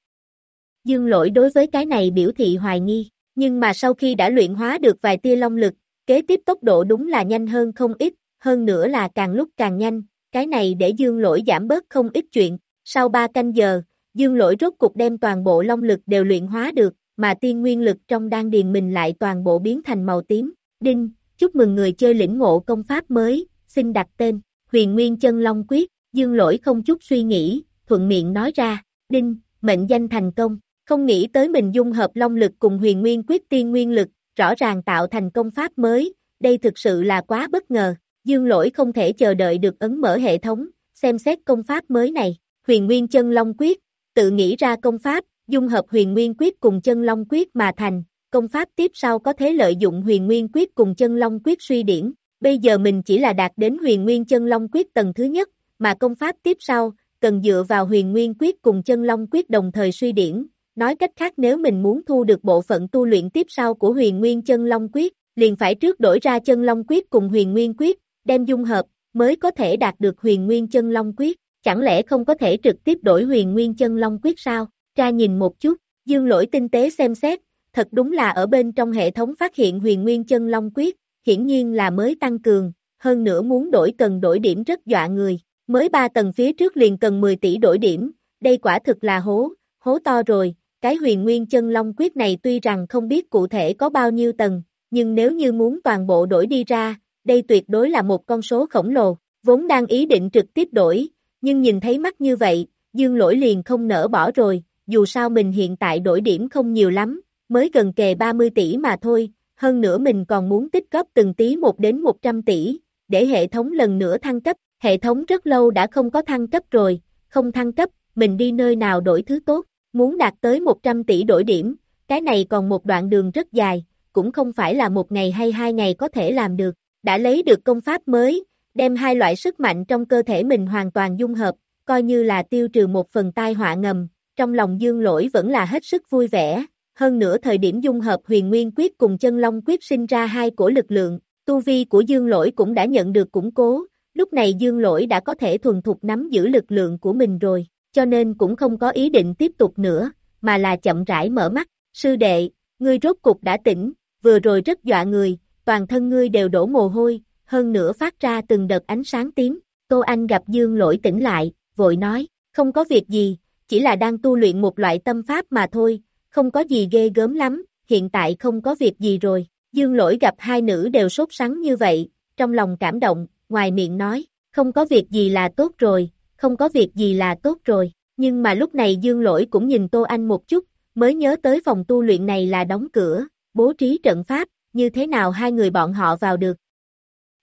Dương lỗi đối với cái này biểu thị hoài nghi, nhưng mà sau khi đã luyện hóa được vài tia long lực, kế tiếp tốc độ đúng là nhanh hơn không ít, hơn nữa là càng lúc càng nhanh, cái này để dương lỗi giảm bớt không ít chuyện, sau 3 canh giờ, dương lỗi rốt cục đem toàn bộ long lực đều luyện hóa được, mà tiên nguyên lực trong đan điền mình lại toàn bộ biến thành màu tím, đinh, chúc mừng người chơi lĩnh ngộ công pháp mới, xin đặt tên, huyền nguyên chân long quyết, dương lỗi không chút suy nghĩ, thuận miệng nói ra, đinh, mệnh danh thành công, không nghĩ tới mình dung hợp long lực cùng huyền nguyên quyết tiên nguyên lực, rõ ràng tạo thành công pháp mới, đây thực sự là quá bất ngờ, dương lỗi không thể chờ đợi được ấn mở hệ thống, xem xét công pháp mới này, huyền nguyên chân long quyết, tự nghĩ ra công pháp, dung hợp huyền nguyên quyết cùng chân long quyết mà thành, công pháp tiếp sau có thể lợi dụng huyền nguyên quyết cùng chân long quyết suy điển, bây giờ mình chỉ là đạt đến huyền nguyên chân long quyết tầng thứ nhất, mà công pháp tiếp sau, cần dựa vào huyền nguyên quyết cùng chân long quyết đồng thời suy điển, nói cách khác nếu mình muốn thu được bộ phận tu luyện tiếp sau của huyền nguyên chân long quyết, liền phải trước đổi ra chân long quyết cùng huyền nguyên quyết, đem dung hợp, mới có thể đạt được huyền nguyên chân long quyết, chẳng lẽ không có thể trực tiếp đổi huyền nguyên chân long quyết sao? Tra nhìn một chút, dương lỗi tinh tế xem xét, thật đúng là ở bên trong hệ thống phát hiện huyền nguyên chân long quyết, hiển nhiên là mới tăng cường, hơn nữa muốn đổi cần đổi điểm rất dọa người, mới 3 tầng phía trước liền cần 10 tỷ đổi điểm, đây quả thực là hố, hố to rồi, cái huyền nguyên chân long quyết này tuy rằng không biết cụ thể có bao nhiêu tầng, nhưng nếu như muốn toàn bộ đổi đi ra, đây tuyệt đối là một con số khổng lồ, vốn đang ý định trực tiếp đổi, nhưng nhìn thấy mắt như vậy, dương lỗi liền không nỡ bỏ rồi, dù sao mình hiện tại đổi điểm không nhiều lắm, mới gần kề 30 tỷ mà thôi, hơn nữa mình còn muốn tích góp từng tí một đến 100 tỷ, để hệ thống lần nữa thăng cấp, hệ thống rất lâu đã không có thăng cấp rồi, không thăng cấp, mình đi nơi nào đổi thứ tốt, muốn đạt tới 100 tỷ đổi điểm, cái này còn một đoạn đường rất dài, cũng không phải là một ngày hay hai ngày có thể làm được, đã lấy được công pháp mới, đem hai loại sức mạnh trong cơ thể mình hoàn toàn dung hợp, coi như là tiêu trừ một phần tai họa ngầm, trong lòng dương lỗi vẫn là hết sức vui vẻ, hơn nữa thời điểm dung hợp huyền nguyên quyết cùng chân long quyết sinh ra hai cổ lực lượng, tu vi của dương lỗi cũng đã nhận được củng cố, lúc này dương lỗi đã có thể thuần thục nắm giữ lực lượng của mình rồi, cho nên cũng không có ý định tiếp tục nữa, mà là chậm rãi mở mắt, sư đệ, ngươi rốt cục đã tỉnh, vừa rồi rất dọa người, toàn thân ngươi đều đổ mồ hôi, hơn nữa phát ra từng đợt ánh sáng tím, Tô Anh gặp dương lỗi tỉnh lại, vội nói, không có việc gì, chỉ là đang tu luyện một loại tâm pháp mà thôi, không có gì ghê gớm lắm, hiện tại không có việc gì rồi. Dương lỗi gặp hai nữ đều sốt sắng như vậy, trong lòng cảm động, ngoài miệng nói, không có việc gì là tốt rồi, không có việc gì là tốt rồi. Nhưng mà lúc này Dương lỗi cũng nhìn Tô Anh một chút, mới nhớ tới phòng tu luyện này là đóng cửa, bố trí trận pháp, như thế nào hai người bọn họ vào được.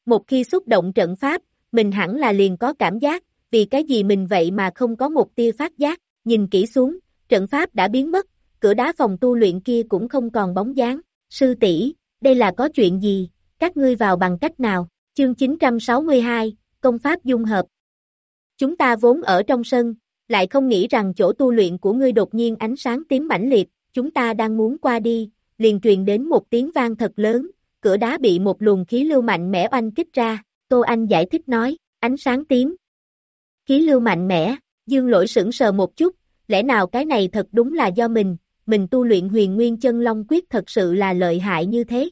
Một khi xúc động trận pháp, mình hẳn là liền có cảm giác, vì cái gì mình vậy mà không có một tia phát giác, nhìn kỹ xuống, trận pháp đã biến mất, cửa đá phòng tu luyện kia cũng không còn bóng dáng, sư tỷ đây là có chuyện gì, các ngươi vào bằng cách nào, chương 962, công pháp dung hợp. Chúng ta vốn ở trong sân, lại không nghĩ rằng chỗ tu luyện của ngươi đột nhiên ánh sáng tím mãnh liệt, chúng ta đang muốn qua đi, liền truyền đến một tiếng vang thật lớn, cửa đá bị một luồng khí lưu mạnh mẽ oanh kích ra, Tô Anh giải thích nói, ánh sáng tím. Khí lưu mạnh mẽ, dương lỗi sững sờ một chút, lẽ nào cái này thật đúng là do mình, mình tu luyện huyền nguyên chân long quyết thật sự là lợi hại như thế.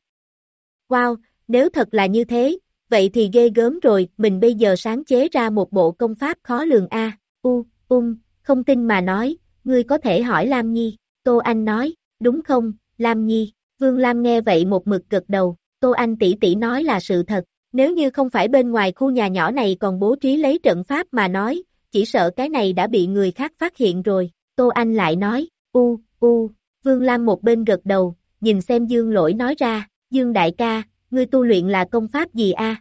Wow, nếu thật là như thế, vậy thì ghê gớm rồi, mình bây giờ sáng chế ra một bộ công pháp khó lường A, u, ung, không tin mà nói, ngươi có thể hỏi Lam Nhi, Tô Anh nói, đúng không, Lam Nhi, Vương Lam nghe vậy một mực cực đầu, Tô Anh tỷ tỷ nói là sự thật, nếu như không phải bên ngoài khu nhà nhỏ này còn bố trí lấy trận pháp mà nói, chỉ sợ cái này đã bị người khác phát hiện rồi, Tô Anh lại nói, u, u, Vương Lam một bên gật đầu, nhìn xem Dương lỗi nói ra, Dương đại ca, ngươi tu luyện là công pháp gì a?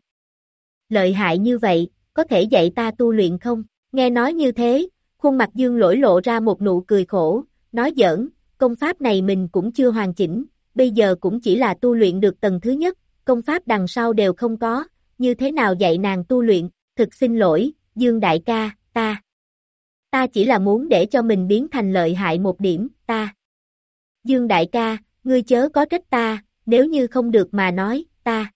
Lợi hại như vậy, có thể dạy ta tu luyện không? Nghe nói như thế, khuôn mặt Dương lỗi lộ ra một nụ cười khổ, nói giỡn, công pháp này mình cũng chưa hoàn chỉnh, bây giờ cũng chỉ là tu luyện được tầng thứ nhất, công pháp đằng sau đều không có, như thế nào dạy nàng tu luyện, thực xin lỗi, Dương đại ca, ta. Ta chỉ là muốn để cho mình biến thành lợi hại một điểm, ta. Dương đại ca, ngươi chớ có trách ta, nếu như không được mà nói, ta.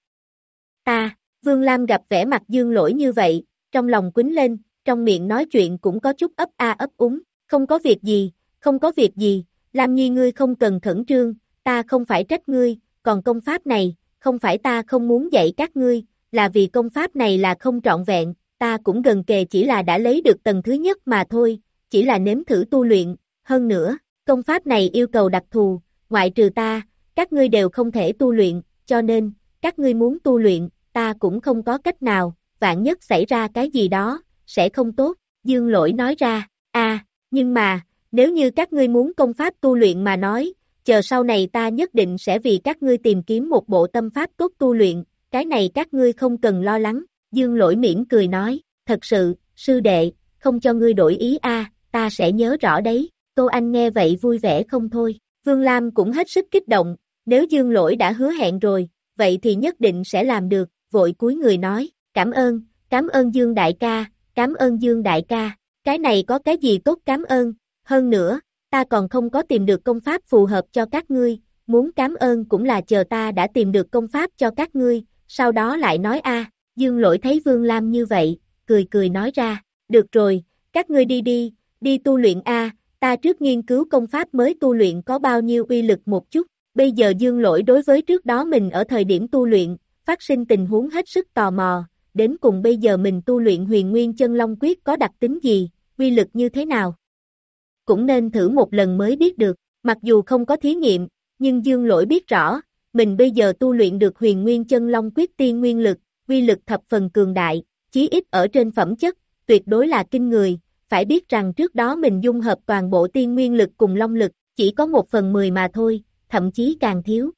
Ta, Vương Lam gặp vẻ mặt dương lỗi như vậy, trong lòng quính lên, trong miệng nói chuyện cũng có chút ấp a ấp úng, không có việc gì, không có việc gì, Lam Nhi ngươi không cần khẩn trương, ta không phải trách ngươi, còn công pháp này, không phải ta không muốn dạy các ngươi, là vì công pháp này là không trọn vẹn, ta cũng gần kề chỉ là đã lấy được tầng thứ nhất mà thôi, chỉ là nếm thử tu luyện, hơn nữa, công pháp này yêu cầu đặc thù, ngoại trừ ta, các ngươi đều không thể tu luyện, cho nên, các ngươi muốn tu luyện, ta cũng không có cách nào, vạn nhất xảy ra cái gì đó, sẽ không tốt, dương lỗi nói ra, a à, nhưng mà, nếu như các ngươi muốn công pháp tu luyện mà nói, chờ sau này ta nhất định sẽ vì các ngươi tìm kiếm một bộ tâm pháp tốt tu luyện, cái này các ngươi không cần lo lắng, dương lỗi mỉm cười nói, thật sự, sư đệ, không cho ngươi đổi ý a ta sẽ nhớ rõ đấy, Tô Anh nghe vậy vui vẻ không thôi, Vương Lam cũng hết sức kích động, nếu dương lỗi đã hứa hẹn rồi, vậy thì nhất định sẽ làm được, vội cúi người nói, cảm ơn, cảm ơn Dương Đại ca, cảm ơn Dương Đại ca, cái này có cái gì tốt cảm ơn, hơn nữa, ta còn không có tìm được công pháp phù hợp cho các ngươi, muốn cảm ơn cũng là chờ ta đã tìm được công pháp cho các ngươi, sau đó lại nói a Dương lỗi thấy Vương Lam như vậy, cười cười nói ra, được rồi, các ngươi đi đi, đi tu luyện a ta trước nghiên cứu công pháp mới tu luyện có bao nhiêu uy lực một chút, bây giờ dương lỗi đối với trước đó mình ở thời điểm tu luyện, phát sinh tình huống hết sức tò mò, đến cùng bây giờ mình tu luyện huyền nguyên chân long quyết có đặc tính gì, uy lực như thế nào. Cũng nên thử một lần mới biết được, mặc dù không có thí nghiệm, nhưng dương lỗi biết rõ, mình bây giờ tu luyện được huyền nguyên chân long quyết tiên nguyên lực, quy lực thập phần cường đại, chí ít ở trên phẩm chất, tuyệt đối là kinh người, phải biết rằng trước đó mình dung hợp toàn bộ tiên nguyên lực cùng long lực, chỉ có một phần mười mà thôi, thậm chí càng thiếu.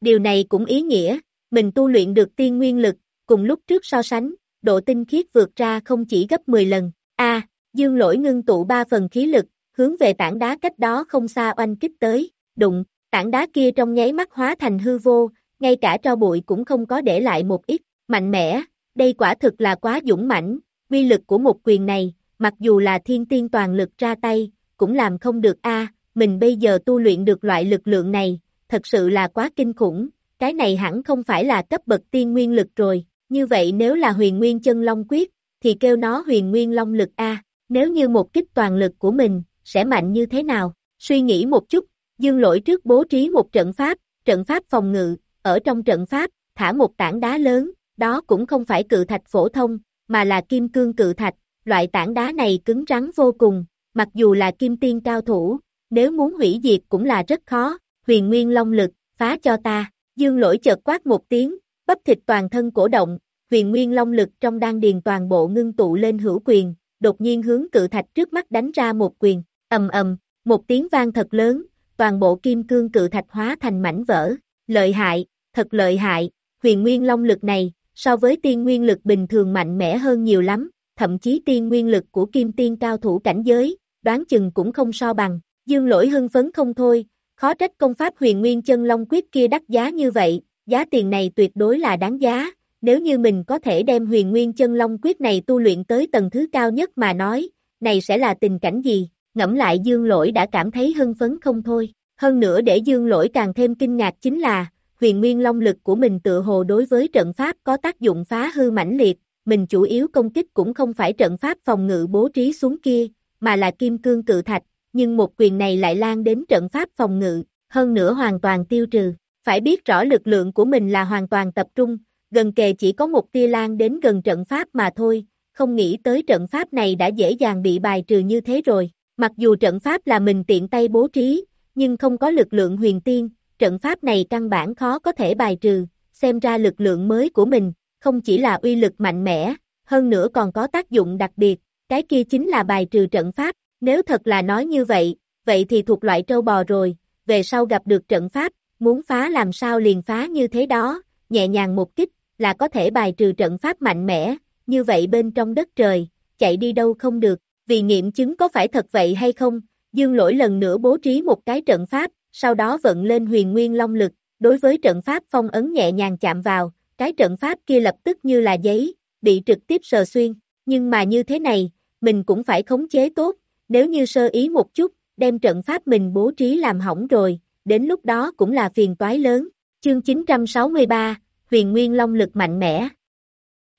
Điều này cũng ý nghĩa, mình tu luyện được tiên nguyên lực, cùng lúc trước so sánh, độ tinh khiết vượt ra không chỉ gấp 10 lần. A, dương lỗi ngưng tụ ba phần khí lực, hướng về tảng đá cách đó không xa oanh kích tới, đụng, tảng đá kia trong nháy mắt hóa thành hư vô, ngay cả cho bụi cũng không có để lại một ít, mạnh mẽ, đây quả thực là quá dũng mãnh, uy lực của một quyền này, mặc dù là thiên tiên toàn lực ra tay, cũng làm không được a mình bây giờ tu luyện được loại lực lượng này, thật sự là quá kinh khủng, cái này hẳn không phải là cấp bậc tiên nguyên lực rồi, như vậy nếu là huyền nguyên chân long quyết, thì kêu nó huyền nguyên long lực A, nếu như một kích toàn lực của mình, sẽ mạnh như thế nào? Suy nghĩ một chút, dương lỗi trước bố trí một trận pháp, trận pháp phòng ngự, ở trong trận pháp, thả một tảng đá lớn, đó cũng không phải cự thạch phổ thông, mà là kim cương cự thạch, loại tảng đá này cứng rắn vô cùng, mặc dù là kim tiên cao thủ, nếu muốn hủy diệt cũng là rất khó, huyền nguyên long lực, phá cho ta, dương lỗi chợt quát một tiếng, bắp thịt toàn thân cổ động, huyền nguyên long lực trong đan điền toàn bộ ngưng tụ lên hữu quyền, đột nhiên hướng cự thạch trước mắt đánh ra một quyền, ầm ầm, một tiếng vang thật lớn, toàn bộ kim cương cự thạch hóa thành mảnh vỡ, lợi hại, thật lợi hại, huyền nguyên long lực này, so với tiên nguyên lực bình thường mạnh mẽ hơn nhiều lắm, thậm chí tiên nguyên lực của kim tiên cao thủ cảnh giới, đoán chừng cũng không so bằng, dương lỗi hưng phấn không thôi, khó trách công pháp huyền nguyên chân long quyết kia đắt giá như vậy, giá tiền này tuyệt đối là đáng giá, nếu như mình có thể đem huyền nguyên chân long quyết này tu luyện tới tầng thứ cao nhất mà nói, này sẽ là tình cảnh gì, ngẫm lại dương lỗi đã cảm thấy hưng phấn không thôi, hơn nữa để dương lỗi càng thêm kinh ngạc chính là, huyền nguyên long lực của mình tự hồ đối với trận pháp có tác dụng phá hư mãnh liệt, mình chủ yếu công kích cũng không phải trận pháp phòng ngự bố trí xuống kia, mà là kim cương cự thạch, nhưng một quyền này lại lan đến trận pháp phòng ngự, hơn nữa hoàn toàn tiêu trừ. Phải biết rõ lực lượng của mình là hoàn toàn tập trung, gần kề chỉ có một tia lan đến gần trận pháp mà thôi, không nghĩ tới trận pháp này đã dễ dàng bị bài trừ như thế rồi. Mặc dù trận pháp là mình tiện tay bố trí, nhưng không có lực lượng huyền tiên, trận pháp này căn bản khó có thể bài trừ, xem ra lực lượng mới của mình, không chỉ là uy lực mạnh mẽ, hơn nữa còn có tác dụng đặc biệt, cái kia chính là bài trừ trận pháp, nếu thật là nói như vậy, vậy thì thuộc loại trâu bò rồi, về sau gặp được trận pháp, muốn phá làm sao liền phá như thế đó, nhẹ nhàng một kích, là có thể bài trừ trận pháp mạnh mẽ, như vậy bên trong đất trời, chạy đi đâu không được, vì nghiệm chứng có phải thật vậy hay không, dương lỗi lần nữa bố trí một cái trận pháp, sau đó vận lên huyền nguyên long lực, đối với trận pháp phong ấn nhẹ nhàng chạm vào, cái trận pháp kia lập tức như là giấy, bị trực tiếp sờ xuyên, nhưng mà như thế này, mình cũng phải khống chế tốt, nếu như sơ ý một chút, đem trận pháp mình bố trí làm hỏng rồi, đến lúc đó cũng là phiền toái lớn. Chương 963, Huyền Nguyên Long lực mạnh mẽ.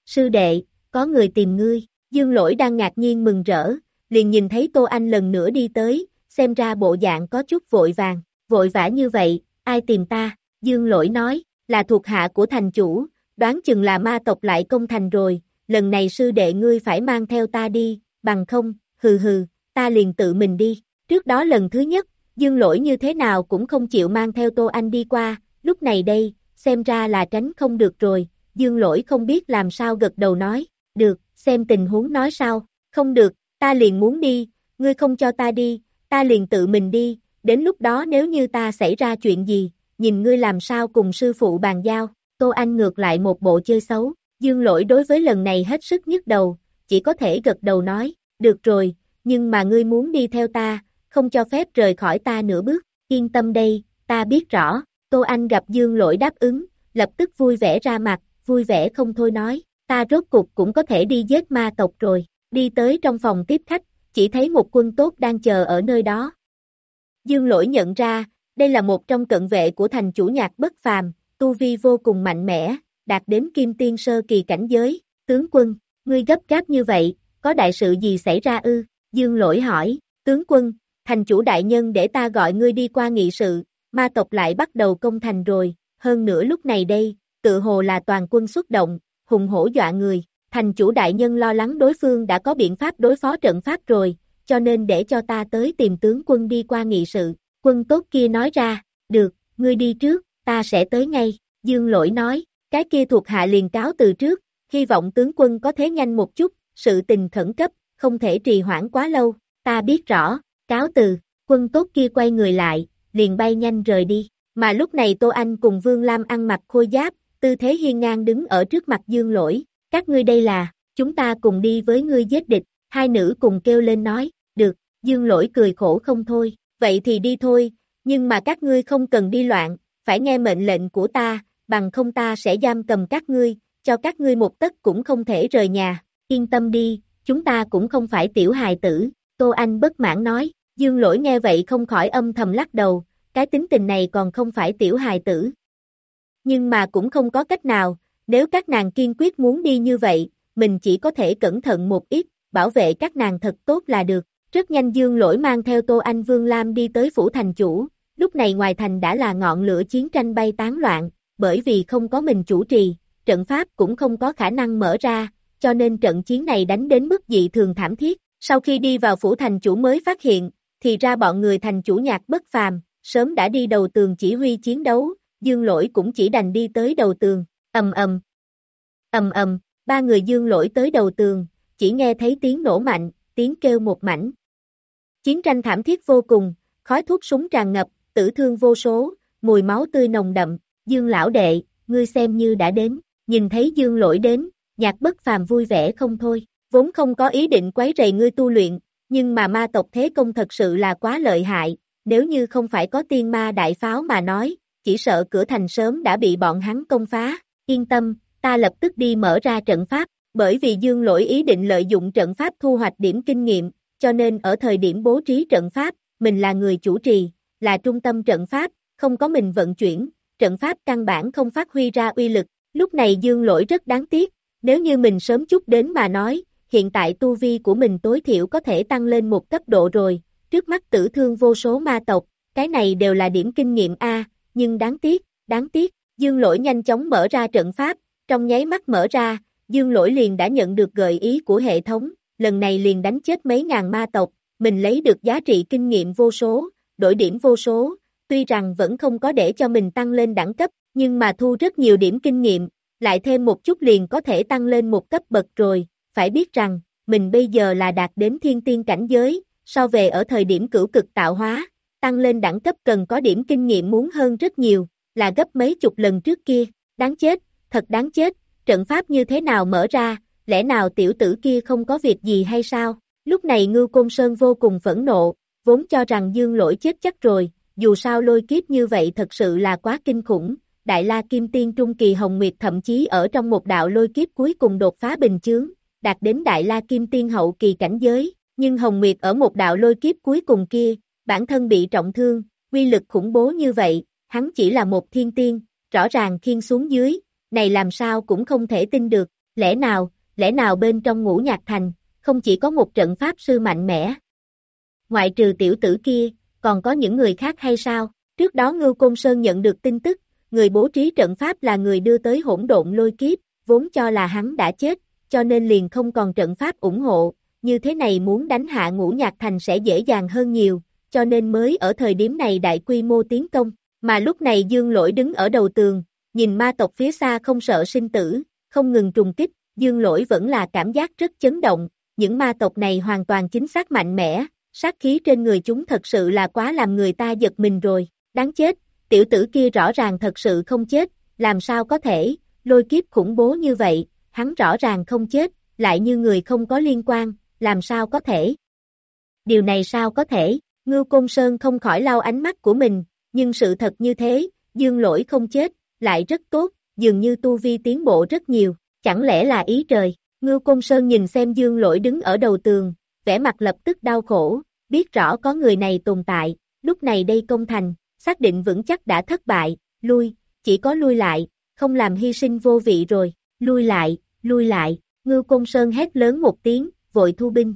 Sư đệ, có người tìm ngươi, Dương Lỗi đang ngạc nhiên mừng rỡ, liền nhìn thấy Tô Anh lần nữa đi tới, xem ra bộ dạng có chút vội vàng, vội vã như vậy, ai tìm ta, Dương Lỗi nói, là thuộc hạ của thành chủ, đoán chừng là ma tộc lại công thành rồi, lần này sư đệ ngươi phải mang theo ta đi, bằng không, hừ hừ, ta liền tự mình đi. Trước đó lần thứ nhất, dương lỗi như thế nào cũng không chịu mang theo Tô Anh đi qua, lúc này đây, xem ra là tránh không được rồi, dương lỗi không biết làm sao gật đầu nói, được, xem tình huống nói sao, không được, ta liền muốn đi, ngươi không cho ta đi, ta liền tự mình đi, đến lúc đó nếu như ta xảy ra chuyện gì, nhìn ngươi làm sao cùng sư phụ bàn giao, Tô Anh ngược lại một bộ chơi xấu, dương lỗi đối với lần này hết sức nhức đầu, chỉ có thể gật đầu nói, được rồi, nhưng mà ngươi muốn đi theo ta, không cho phép rời khỏi ta nửa bước, yên tâm đây, ta biết rõ, Tô Anh gặp Dương Lỗi đáp ứng, lập tức vui vẻ ra mặt, vui vẻ không thôi nói, ta rốt cục cũng có thể đi giết ma tộc rồi, đi tới trong phòng tiếp khách, chỉ thấy một quân tốt đang chờ ở nơi đó. Dương Lỗi nhận ra, đây là một trong cận vệ của thành chủ nhạc bất phàm, tu vi vô cùng mạnh mẽ, đạt đến kim tiên sơ kỳ cảnh giới, tướng quân, ngươi gấp gáp như vậy, có đại sự gì xảy ra ư? Dương lỗi hỏi, tướng quân, thành chủ đại nhân để ta gọi ngươi đi qua nghị sự, ma tộc lại bắt đầu công thành rồi, hơn nữa lúc này đây, tự hồ là toàn quân xuất động, hùng hổ dọa người, thành chủ đại nhân lo lắng đối phương đã có biện pháp đối phó trận pháp rồi, cho nên để cho ta tới tìm tướng quân đi qua nghị sự, quân tốt kia nói ra, được, ngươi đi trước, ta sẽ tới ngay, dương lỗi nói, cái kia thuộc hạ liền cáo từ trước, hy vọng tướng quân có thế nhanh một chút, sự tình khẩn cấp, không thể trì hoãn quá lâu, ta biết rõ, cáo từ, quân tốt kia quay người lại, liền bay nhanh rời đi, mà lúc này Tô Anh cùng Vương Lam ăn mặc khôi giáp, tư thế hiên ngang đứng ở trước mặt dương lỗi, các ngươi đây là, chúng ta cùng đi với ngươi giết địch, hai nữ cùng kêu lên nói, được, dương lỗi cười khổ không thôi, vậy thì đi thôi, nhưng mà các ngươi không cần đi loạn, phải nghe mệnh lệnh của ta, bằng không ta sẽ giam cầm các ngươi, cho các ngươi một tấc cũng không thể rời nhà, yên tâm đi, chúng ta cũng không phải tiểu hài tử, Tô Anh bất mãn nói, dương lỗi nghe vậy không khỏi âm thầm lắc đầu, cái tính tình này còn không phải tiểu hài tử. Nhưng mà cũng không có cách nào, nếu các nàng kiên quyết muốn đi như vậy, mình chỉ có thể cẩn thận một ít, bảo vệ các nàng thật tốt là được. Rất nhanh dương lỗi mang theo Tô Anh Vương Lam đi tới phủ thành chủ, lúc này ngoài thành đã là ngọn lửa chiến tranh bay tán loạn, bởi vì không có mình chủ trì, trận pháp cũng không có khả năng mở ra, cho nên trận chiến này đánh đến mức dị thường thảm thiết. Sau khi đi vào phủ thành chủ mới phát hiện, thì ra bọn người thành chủ nhạc bất phàm, sớm đã đi đầu tường chỉ huy chiến đấu, dương lỗi cũng chỉ đành đi tới đầu tường, ầm ầm, ầm ầm, ba người dương lỗi tới đầu tường, chỉ nghe thấy tiếng nổ mạnh, tiếng kêu một mảnh. Chiến tranh thảm thiết vô cùng, khói thuốc súng tràn ngập, tử thương vô số, mùi máu tươi nồng đậm, dương lão đệ, ngươi xem như đã đến, nhìn thấy dương lỗi đến, nhạc bất phàm vui vẻ không thôi, vốn không có ý định quấy rầy ngươi tu luyện, nhưng mà ma tộc thế công thật sự là quá lợi hại, nếu như không phải có tiên ma đại pháo mà nói, chỉ sợ cửa thành sớm đã bị bọn hắn công phá, yên tâm, ta lập tức đi mở ra trận pháp, bởi vì dương lỗi ý định lợi dụng trận pháp thu hoạch điểm kinh nghiệm, cho nên ở thời điểm bố trí trận pháp, mình là người chủ trì, là trung tâm trận pháp, không có mình vận chuyển, trận pháp căn bản không phát huy ra uy lực, lúc này dương lỗi rất đáng tiếc, nếu như mình sớm chút đến mà nói, hiện tại tu vi của mình tối thiểu có thể tăng lên một cấp độ rồi, trước mắt tử thương vô số ma tộc, cái này đều là điểm kinh nghiệm A, nhưng đáng tiếc, đáng tiếc, dương lỗi nhanh chóng mở ra trận pháp, trong nháy mắt mở ra, dương lỗi liền đã nhận được gợi ý của hệ thống, lần này liền đánh chết mấy ngàn ma tộc, mình lấy được giá trị kinh nghiệm vô số, đổi điểm vô số, tuy rằng vẫn không có để cho mình tăng lên đẳng cấp, nhưng mà thu rất nhiều điểm kinh nghiệm, lại thêm một chút liền có thể tăng lên một cấp bậc rồi, phải biết rằng, mình bây giờ là đạt đến thiên tiên cảnh giới, so về ở thời điểm cửu cực tạo hóa, tăng lên đẳng cấp cần có điểm kinh nghiệm muốn hơn rất nhiều, là gấp mấy chục lần trước kia, đáng chết, thật đáng chết, trận pháp như thế nào mở ra, lẽ nào tiểu tử kia không có việc gì hay sao? Lúc này Ngưu Côn Sơn vô cùng phẫn nộ, vốn cho rằng dương lỗi chết chắc rồi, dù sao lôi kiếp như vậy thật sự là quá kinh khủng, Đại La Kim Tiên Trung Kỳ Hồng Nguyệt thậm chí ở trong một đạo lôi kiếp cuối cùng đột phá bình chướng, đạt đến Đại La Kim Tiên Hậu Kỳ cảnh giới, nhưng Hồng Nguyệt ở một đạo lôi kiếp cuối cùng kia, bản thân bị trọng thương, quy lực khủng bố như vậy, hắn chỉ là một thiên tiên, rõ ràng khiên xuống dưới, này làm sao cũng không thể tin được, lẽ nào, lẽ nào bên trong ngũ nhạc thành, không chỉ có một trận pháp sư mạnh mẽ. Ngoại trừ tiểu tử kia, còn có những người khác hay sao? Trước đó Ngưu Côn Sơn nhận được tin tức, người bố trí trận pháp là người đưa tới hỗn độn lôi kiếp, vốn cho là hắn đã chết, cho nên liền không còn trận pháp ủng hộ, như thế này muốn đánh hạ ngũ nhạc thành sẽ dễ dàng hơn nhiều, cho nên mới ở thời điểm này đại quy mô tiến công, mà lúc này Dương Lỗi đứng ở đầu tường, nhìn ma tộc phía xa không sợ sinh tử, không ngừng trùng kích, Dương Lỗi vẫn là cảm giác rất chấn động, những ma tộc này hoàn toàn chính xác mạnh mẽ, sát khí trên người chúng thật sự là quá làm người ta giật mình rồi, đáng chết, tiểu tử kia rõ ràng thật sự không chết, làm sao có thể, lôi kiếp khủng bố như vậy, hắn rõ ràng không chết, lại như người không có liên quan, làm sao có thể. Điều này sao có thể, Ngưu Côn Sơn không khỏi lau ánh mắt của mình, nhưng sự thật như thế, dương lỗi không chết, lại rất tốt, dường như tu vi tiến bộ rất nhiều, chẳng lẽ là ý trời. Ngưu Côn Sơn nhìn xem dương lỗi đứng ở đầu tường, vẻ mặt lập tức đau khổ, biết rõ có người này tồn tại, lúc này đây công thành, xác định vững chắc đã thất bại, lui, chỉ có lui lại, không làm hy sinh vô vị rồi, lui lại, lui lại, Ngưu Côn Sơn hét lớn một tiếng, vội thu binh.